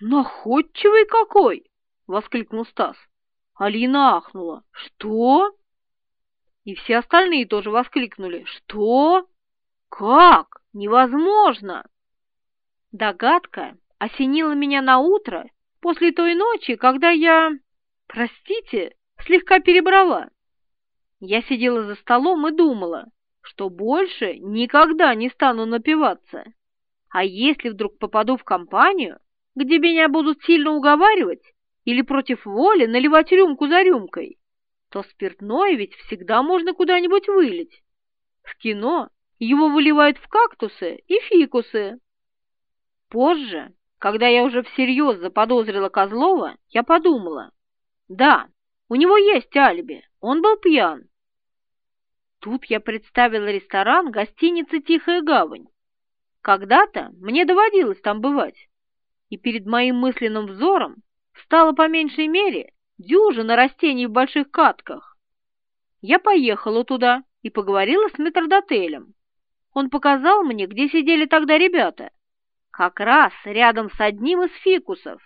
«Находчивый какой!» — воскликнул Стас. Алина ахнула. «Что?» И все остальные тоже воскликнули. «Что? Как? Невозможно!» Догадка осенила меня на утро после той ночи, когда я, простите, слегка перебрала. Я сидела за столом и думала, что больше никогда не стану напиваться. А если вдруг попаду в компанию, где меня будут сильно уговаривать или против воли наливать рюмку за рюмкой, то спиртное ведь всегда можно куда-нибудь вылить. В кино его выливают в кактусы и фикусы. Позже когда я уже всерьез заподозрила Козлова, я подумала, да, у него есть алиби, он был пьян. Тут я представила ресторан гостиницы «Тихая гавань». Когда-то мне доводилось там бывать, и перед моим мысленным взором стало по меньшей мере дюжина растений в больших катках. Я поехала туда и поговорила с метрдотелем. Он показал мне, где сидели тогда ребята, как раз рядом с одним из фикусов.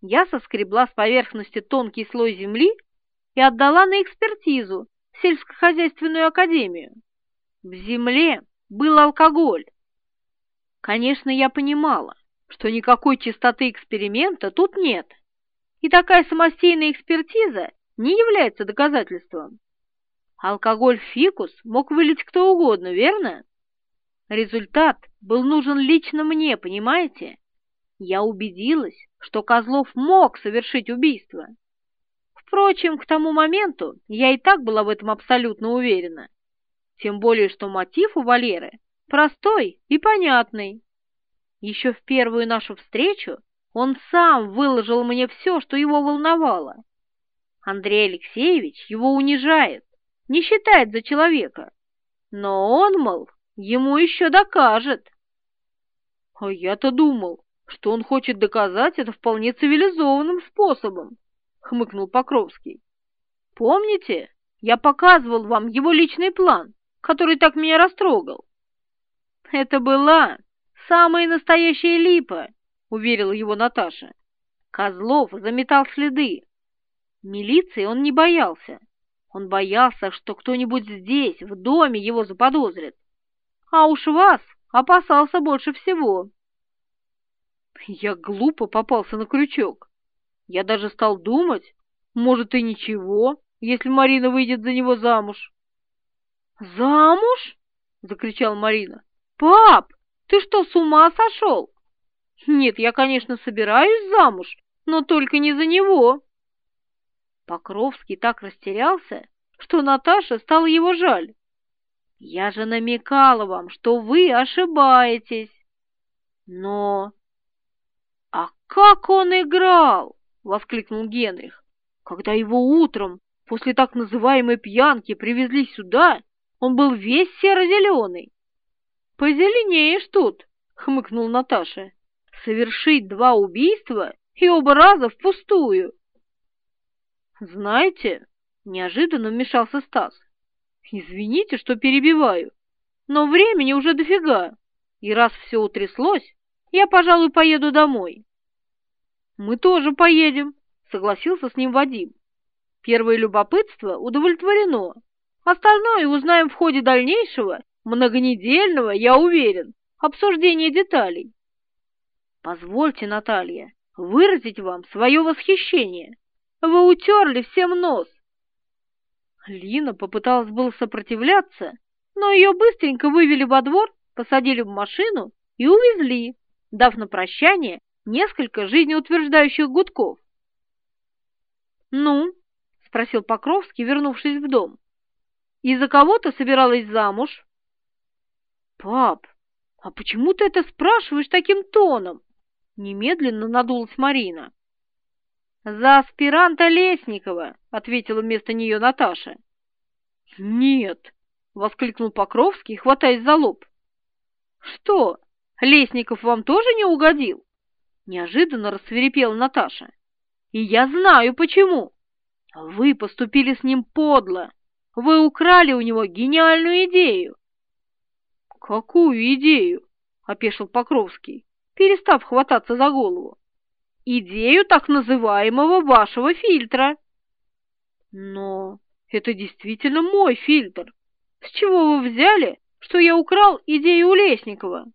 Я соскребла с поверхности тонкий слой земли и отдала на экспертизу в сельскохозяйственную академию. В земле был алкоголь. Конечно, я понимала, что никакой чистоты эксперимента тут нет, и такая самостийная экспертиза не является доказательством. Алкоголь фикус мог вылить кто угодно, верно? Результат был нужен лично мне, понимаете? Я убедилась, что Козлов мог совершить убийство. Впрочем, к тому моменту я и так была в этом абсолютно уверена. Тем более, что мотив у Валеры простой и понятный. Еще в первую нашу встречу он сам выложил мне все, что его волновало. Андрей Алексеевич его унижает, не считает за человека. Но он, мол, Ему еще докажет. А я-то думал, что он хочет доказать это вполне цивилизованным способом, хмыкнул Покровский. Помните, я показывал вам его личный план, который так меня растрогал? Это была самая настоящая липа, уверила его Наташа. Козлов заметал следы. Милиции он не боялся. Он боялся, что кто-нибудь здесь, в доме, его заподозрит а уж вас опасался больше всего. Я глупо попался на крючок. Я даже стал думать, может и ничего, если Марина выйдет за него замуж. «Замуж?» — закричал Марина. «Пап, ты что, с ума сошел?» «Нет, я, конечно, собираюсь замуж, но только не за него». Покровский так растерялся, что Наташа стала его жаль. Я же намекала вам, что вы ошибаетесь. Но... А как он играл? Воскликнул Генрих. Когда его утром, после так называемой пьянки, привезли сюда, он был весь серо-зеленый. Позеленеешь тут, хмыкнул Наташа. Совершить два убийства и оба раза впустую. Знаете, неожиданно вмешался Стас. Извините, что перебиваю, но времени уже дофига, и раз все утряслось, я, пожалуй, поеду домой. Мы тоже поедем, согласился с ним Вадим. Первое любопытство удовлетворено. Остальное узнаем в ходе дальнейшего, многонедельного, я уверен, обсуждения деталей. Позвольте, Наталья, выразить вам свое восхищение. Вы утерли всем нос. Лина попыталась было сопротивляться, но ее быстренько вывели во двор, посадили в машину и увезли, дав на прощание несколько жизнеутверждающих гудков. «Ну?» — спросил Покровский, вернувшись в дом. «И за кого ты собиралась замуж?» «Пап, а почему ты это спрашиваешь таким тоном?» Немедленно надулась Марина. «За аспиранта Лесникова», — ответила вместо нее Наташа. «Нет», — воскликнул Покровский, хватаясь за лоб. «Что, Лесников вам тоже не угодил?» Неожиданно рассверепела Наташа. «И я знаю, почему. Вы поступили с ним подло. Вы украли у него гениальную идею». «Какую идею?» — опешил Покровский, перестав хвататься за голову. «Идею так называемого вашего фильтра». «Но это действительно мой фильтр. С чего вы взяли, что я украл идею у Лесникова?»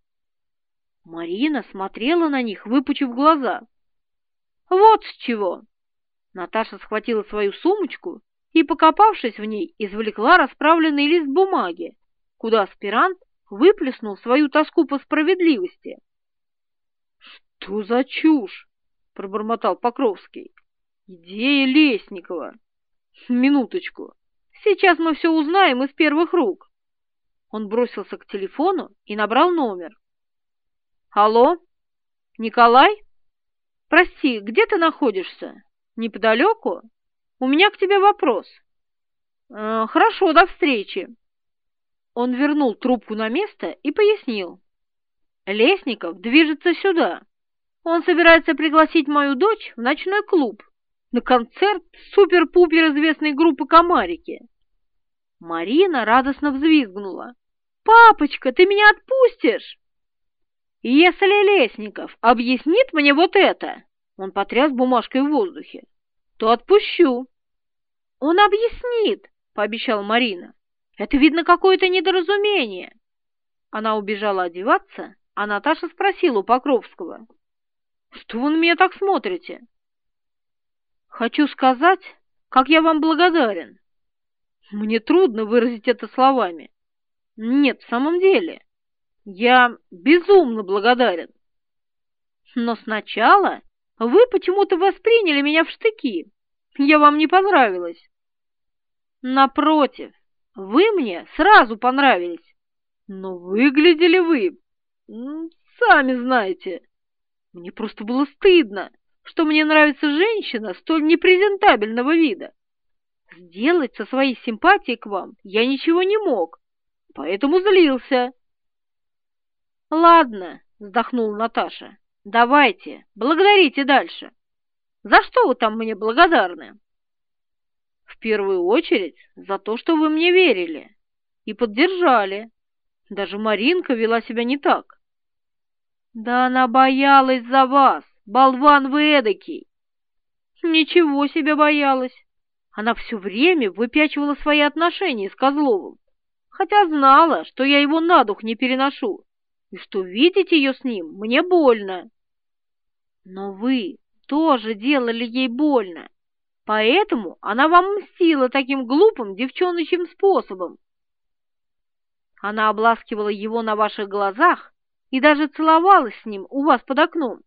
Марина смотрела на них, выпучив глаза. «Вот с чего!» Наташа схватила свою сумочку и, покопавшись в ней, извлекла расправленный лист бумаги, куда аспирант выплеснул свою тоску по справедливости. «Что за чушь?» — пробормотал Покровский. «Идея Лесникова. Минуточку. Сейчас мы все узнаем из первых рук». Он бросился к телефону и набрал номер. «Алло? Николай? Прости, где ты находишься? Неподалеку? У меня к тебе вопрос». «Э, «Хорошо, до встречи». Он вернул трубку на место и пояснил. «Лесников движется сюда. Он собирается пригласить мою дочь в ночной клуб на концерт супер-пупер известной группы «Комарики». Марина радостно взвизгнула. «Папочка, ты меня отпустишь?» «Если Лесников объяснит мне вот это», — он потряс бумажкой в воздухе, — «то отпущу». «Он объяснит», — пообещала Марина. «Это, видно, какое-то недоразумение». Она убежала одеваться, а Наташа спросила у Покровского. «Что вы на меня так смотрите?» «Хочу сказать, как я вам благодарен». «Мне трудно выразить это словами». «Нет, в самом деле, я безумно благодарен. Но сначала вы почему-то восприняли меня в штыки. Я вам не понравилась. Напротив, вы мне сразу понравились. Но выглядели вы, сами знаете. Мне просто было стыдно, что мне нравится женщина столь непрезентабельного вида. Сделать со своей симпатией к вам я ничего не мог, поэтому злился. «Ладно», — вздохнула Наташа, — «давайте, благодарите дальше. За что вы там мне благодарны?» «В первую очередь за то, что вы мне верили и поддержали. Даже Маринка вела себя не так». «Да она боялась за вас, болван вы эдакий!» «Ничего себе боялась!» Она все время выпячивала свои отношения с Козловым, хотя знала, что я его на дух не переношу и что видеть ее с ним мне больно. Но вы тоже делали ей больно, поэтому она вам мстила таким глупым девчоночьим способом. Она обласкивала его на ваших глазах и даже целовалась с ним у вас под окном.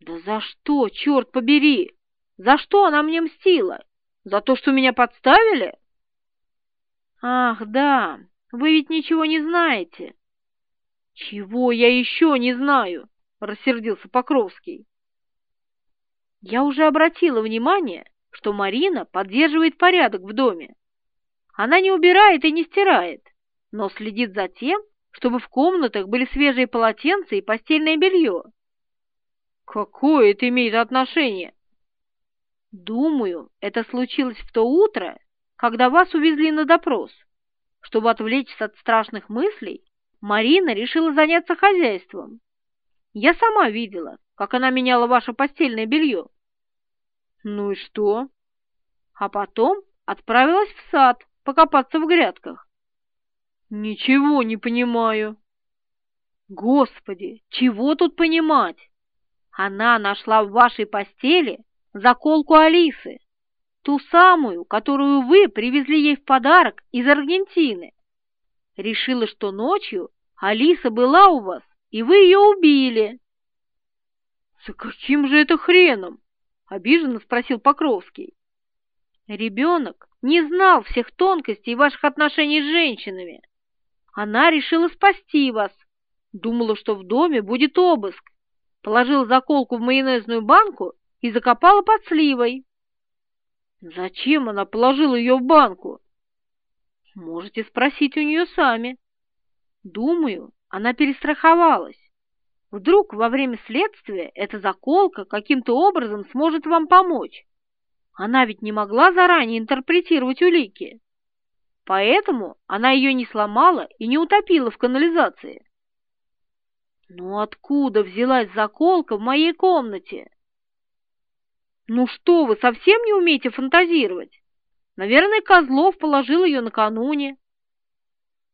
Да за что, черт побери? За что она мне мстила? За то, что меня подставили? Ах, да, вы ведь ничего не знаете. «Чего я еще не знаю?» — рассердился Покровский. «Я уже обратила внимание, что Марина поддерживает порядок в доме. Она не убирает и не стирает, но следит за тем, чтобы в комнатах были свежие полотенца и постельное белье». «Какое это имеет отношение?» «Думаю, это случилось в то утро, когда вас увезли на допрос. Чтобы отвлечься от страшных мыслей, Марина решила заняться хозяйством. Я сама видела, как она меняла ваше постельное белье. Ну и что? А потом отправилась в сад покопаться в грядках. Ничего не понимаю. Господи, чего тут понимать? Она нашла в вашей постели заколку Алисы, ту самую, которую вы привезли ей в подарок из Аргентины. Решила, что ночью Алиса была у вас, и вы ее убили. — За каким же это хреном? — обиженно спросил Покровский. Ребенок не знал всех тонкостей ваших отношений с женщинами. Она решила спасти вас, думала, что в доме будет обыск, положила заколку в майонезную банку и закопала под сливой. Зачем она положила ее в банку? Можете спросить у нее сами. Думаю, она перестраховалась. Вдруг во время следствия эта заколка каким-то образом сможет вам помочь. Она ведь не могла заранее интерпретировать улики. Поэтому она ее не сломала и не утопила в канализации. Но откуда взялась заколка в моей комнате? Ну что вы, совсем не умеете фантазировать? Наверное, Козлов положил ее накануне.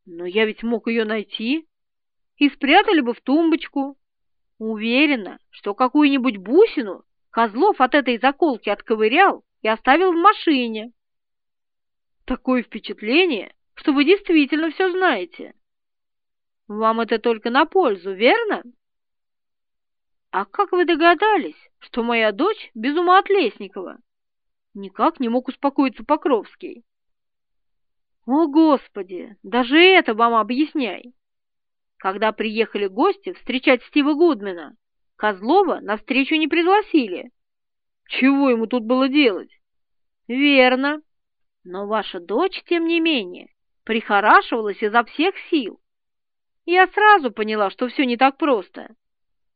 Но я ведь мог ее найти и спрятали бы в тумбочку. Уверена, что какую-нибудь бусину Козлов от этой заколки отковырял и оставил в машине. Такое впечатление, что вы действительно все знаете. Вам это только на пользу, верно? А как вы догадались, что моя дочь без ума от Лесникова? Никак не мог успокоиться Покровский. О, Господи, даже это вам объясняй. Когда приехали гости встречать Стива Гудмена, Козлова на встречу не пригласили. Чего ему тут было делать? Верно. Но ваша дочь, тем не менее, прихорашивалась изо всех сил. Я сразу поняла, что все не так просто.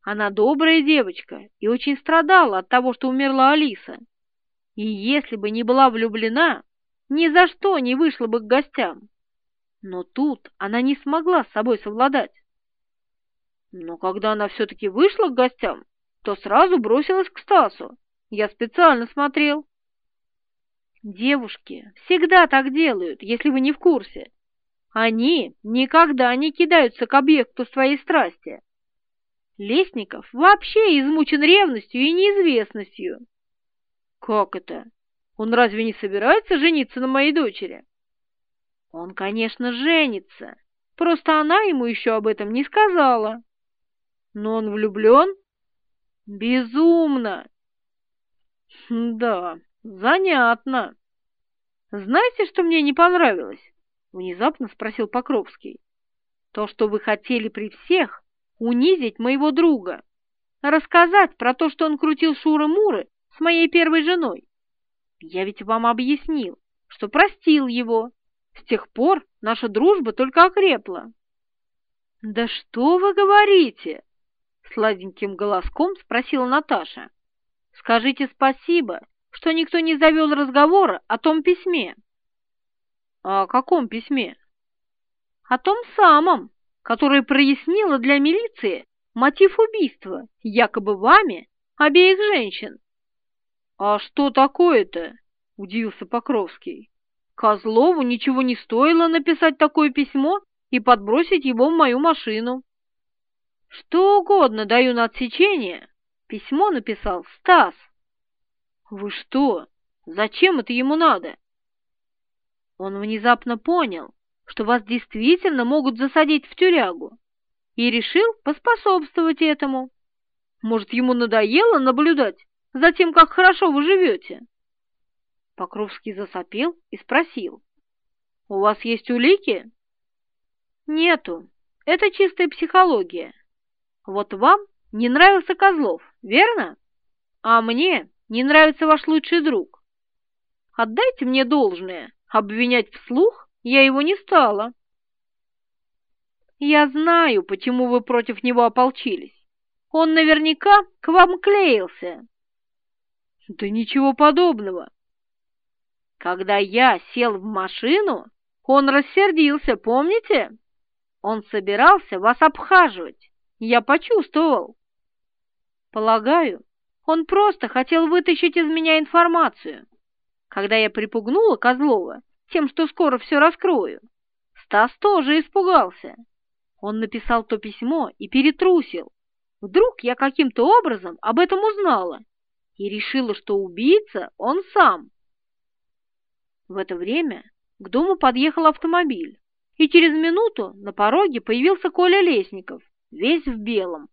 Она добрая девочка и очень страдала от того, что умерла Алиса. И если бы не была влюблена, ни за что не вышла бы к гостям. Но тут она не смогла с собой совладать. Но когда она все-таки вышла к гостям, то сразу бросилась к Стасу. Я специально смотрел. Девушки всегда так делают, если вы не в курсе. Они никогда не кидаются к объекту своей страсти. Лесников вообще измучен ревностью и неизвестностью. Как это? Он разве не собирается жениться на моей дочери? Он, конечно, женится, просто она ему еще об этом не сказала. Но он влюблен? Безумно! Да, занятно. Знаете, что мне не понравилось? Внезапно спросил Покровский. То, что вы хотели при всех унизить моего друга, рассказать про то, что он крутил шуры-муры с моей первой женой. Я ведь вам объяснил, что простил его. С тех пор наша дружба только окрепла. «Да что вы говорите?» — сладеньким голоском спросила Наташа. «Скажите спасибо, что никто не завел разговора о том письме». «О каком письме?» «О том самом, которое прояснило для милиции мотив убийства, якобы вами, обеих женщин». «А что такое-то?» — удивился Покровский. «Козлову ничего не стоило написать такое письмо и подбросить его в мою машину». «Что угодно даю на отсечение», — письмо написал Стас. «Вы что? Зачем это ему надо?» Он внезапно понял, что вас действительно могут засадить в тюрягу, и решил поспособствовать этому. Может, ему надоело наблюдать за тем, как хорошо вы живете?» Покровский засопел и спросил. «У вас есть улики?» «Нету. Это чистая психология. Вот вам не нравился Козлов, верно? А мне не нравится ваш лучший друг. Отдайте мне должное, обвинять вслух я его не стала. Я знаю, почему вы против него ополчились. Он наверняка к вам клеился. Да ничего подобного. Когда я сел в машину, он рассердился, помните? Он собирался вас обхаживать. Я почувствовал. Полагаю, он просто хотел вытащить из меня информацию. Когда я припугнула Козлова тем, что скоро все раскрою, Стас тоже испугался. Он написал то письмо и перетрусил. Вдруг я каким-то образом об этом узнала и решила, что убийца он сам. В это время к дому подъехал автомобиль, и через минуту на пороге появился Коля Лесников, весь в белом.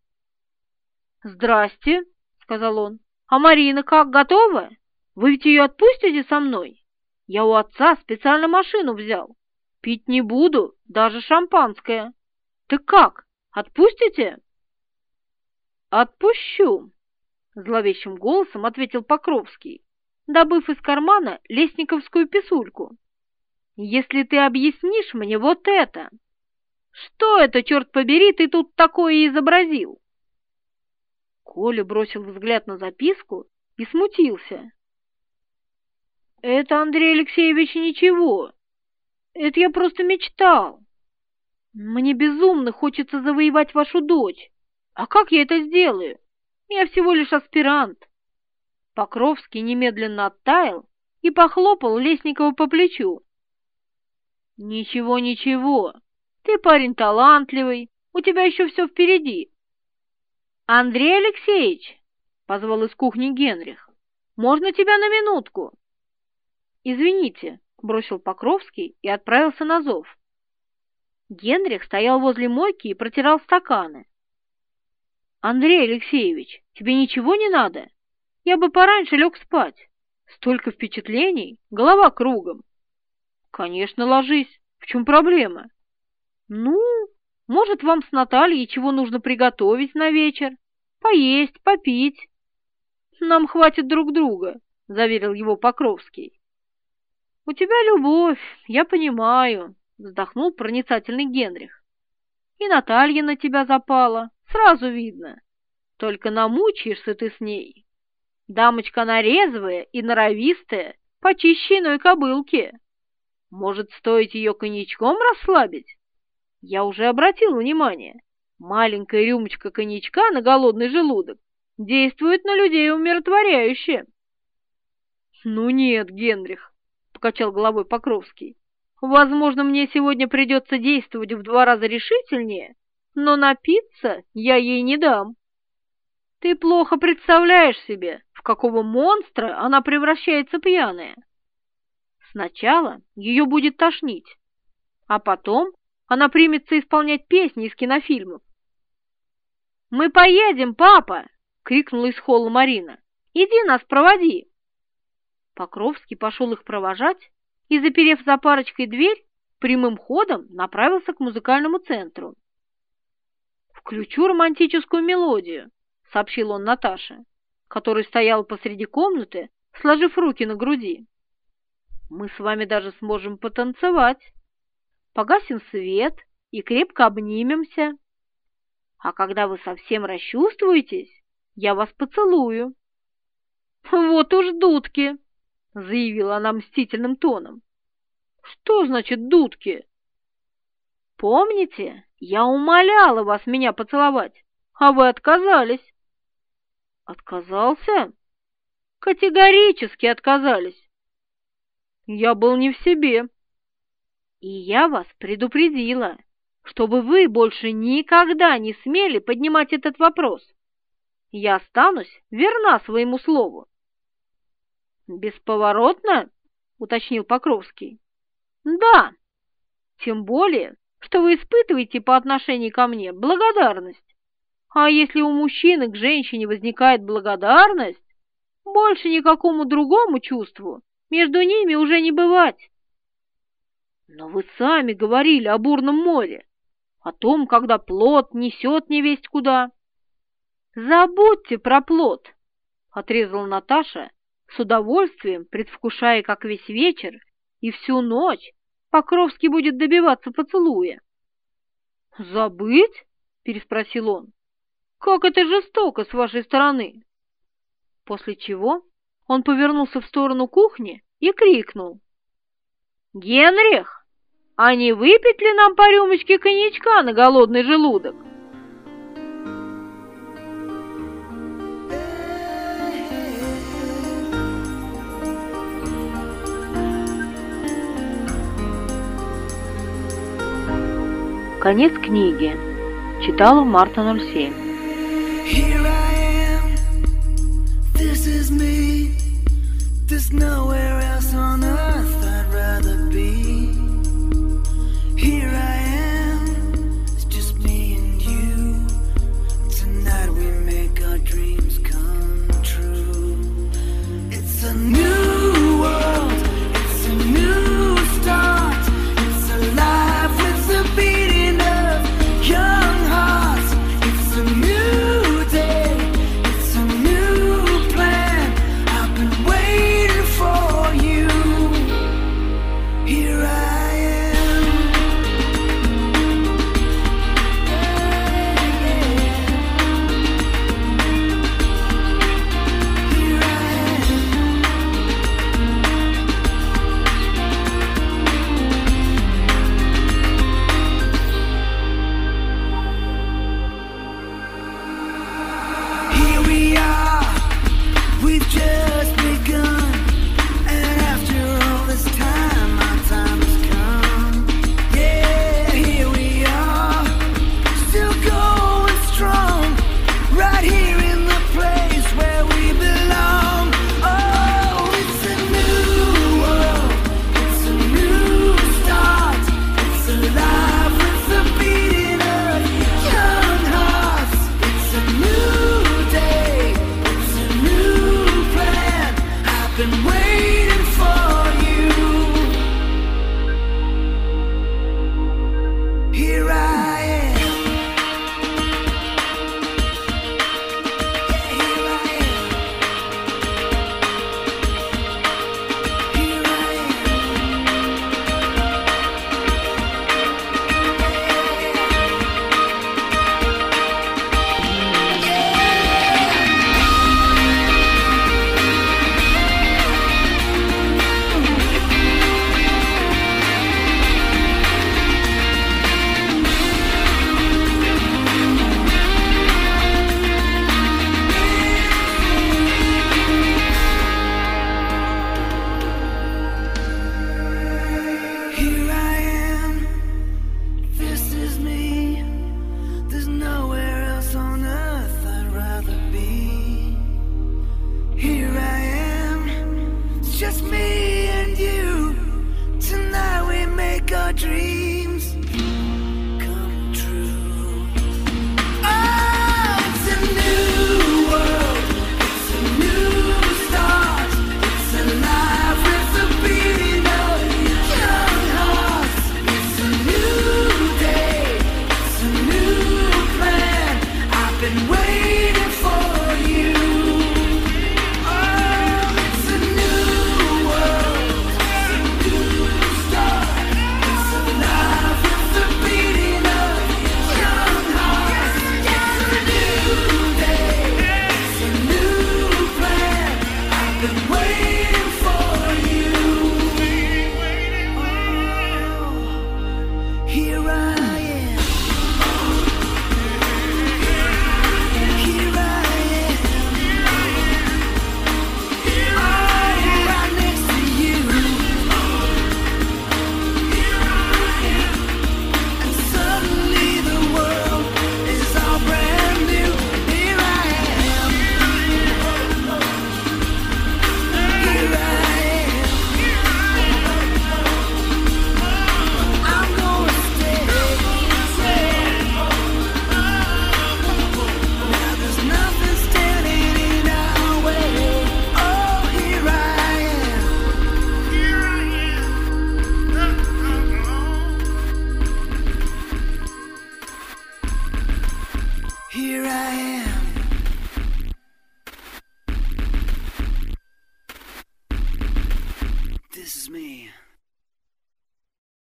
«Здрасте», — сказал он. «А Марина как, готова? Вы ведь ее отпустите со мной? Я у отца специально машину взял. Пить не буду, даже шампанское. Ты как, отпустите?» «Отпущу», — зловещим голосом ответил Покровский, добыв из кармана лестниковскую писульку. «Если ты объяснишь мне вот это, что это, черт побери, ты тут такое изобразил?» Коля бросил взгляд на записку и смутился. «Это, Андрей Алексеевич, ничего. Это я просто мечтал. Мне безумно хочется завоевать вашу дочь. А как я это сделаю? Я всего лишь аспирант». Покровский немедленно оттаял и похлопал Лесникова по плечу. «Ничего, ничего. Ты парень талантливый, у тебя еще все впереди. «Андрей Алексеевич!» — позвал из кухни Генрих. «Можно тебя на минутку?» «Извините», — бросил Покровский и отправился на зов. Генрих стоял возле мойки и протирал стаканы. «Андрей Алексеевич, тебе ничего не надо? Я бы пораньше лег спать. Столько впечатлений, голова кругом». «Конечно, ложись. В чем проблема?» «Ну, может, вам с Натальей чего нужно приготовить на вечер? Поесть, попить?» «Нам хватит друг друга», — заверил его Покровский. «У тебя любовь, я понимаю», — вздохнул проницательный Генрих. «И Наталья на тебя запала, сразу видно. Только намучаешься ты с ней. Дамочка нарезвая и норовистая, почище иной кобылки. Может, стоит ее коньячком расслабить?» Я уже обратил внимание, маленькая рюмочка коньячка на голодный желудок действует на людей умиротворяюще. «Ну нет, Генрих», — покачал головой Покровский, «возможно, мне сегодня придется действовать в два раза решительнее, но напиться я ей не дам. Ты плохо представляешь себе, в какого монстра она превращается пьяная. Сначала ее будет тошнить, а потом она примется исполнять песни из кинофильмов. «Мы поедем, папа!» — крикнула из холла Марина. «Иди нас проводи!» Покровский пошел их провожать и, заперев за парочкой дверь, прямым ходом направился к музыкальному центру. «Включу романтическую мелодию», — сообщил он Наташе, которая стояла посреди комнаты, сложив руки на груди. «Мы с вами даже сможем потанцевать» погасим свет и крепко обнимемся. А когда вы совсем расчувствуетесь, я вас поцелую. Вот уж дудки, заявила она мстительным тоном. Что значит дудки? Помните, я умоляла вас меня поцеловать, а вы отказались. Отказался? Категорически отказались. Я был не в себе. И я вас предупредила, чтобы вы больше никогда не смели поднимать этот вопрос. Я останусь верна своему слову. «Бесповоротно?» — уточнил Покровский. «Да, тем более, что вы испытываете по отношению ко мне благодарность. А если у мужчины к женщине возникает благодарность, больше никакому другому чувству между ними уже не бывать. Но вы сами говорили о бурном море, о том, когда плод несет невесть куда. Забудьте про плод, отрезала Наташа, с удовольствием предвкушая, как весь вечер и всю ночь Покровский будет добиваться поцелуя. «Забыть?» — переспросил он. «Как это жестоко с вашей стороны!» После чего он повернулся в сторону кухни и крикнул. «Генрих!» А не выпить ли нам по рюмочке коньячка на голодный желудок? Конец книги. Читала Марта 07. Here this is me. There's nowhere else on earth new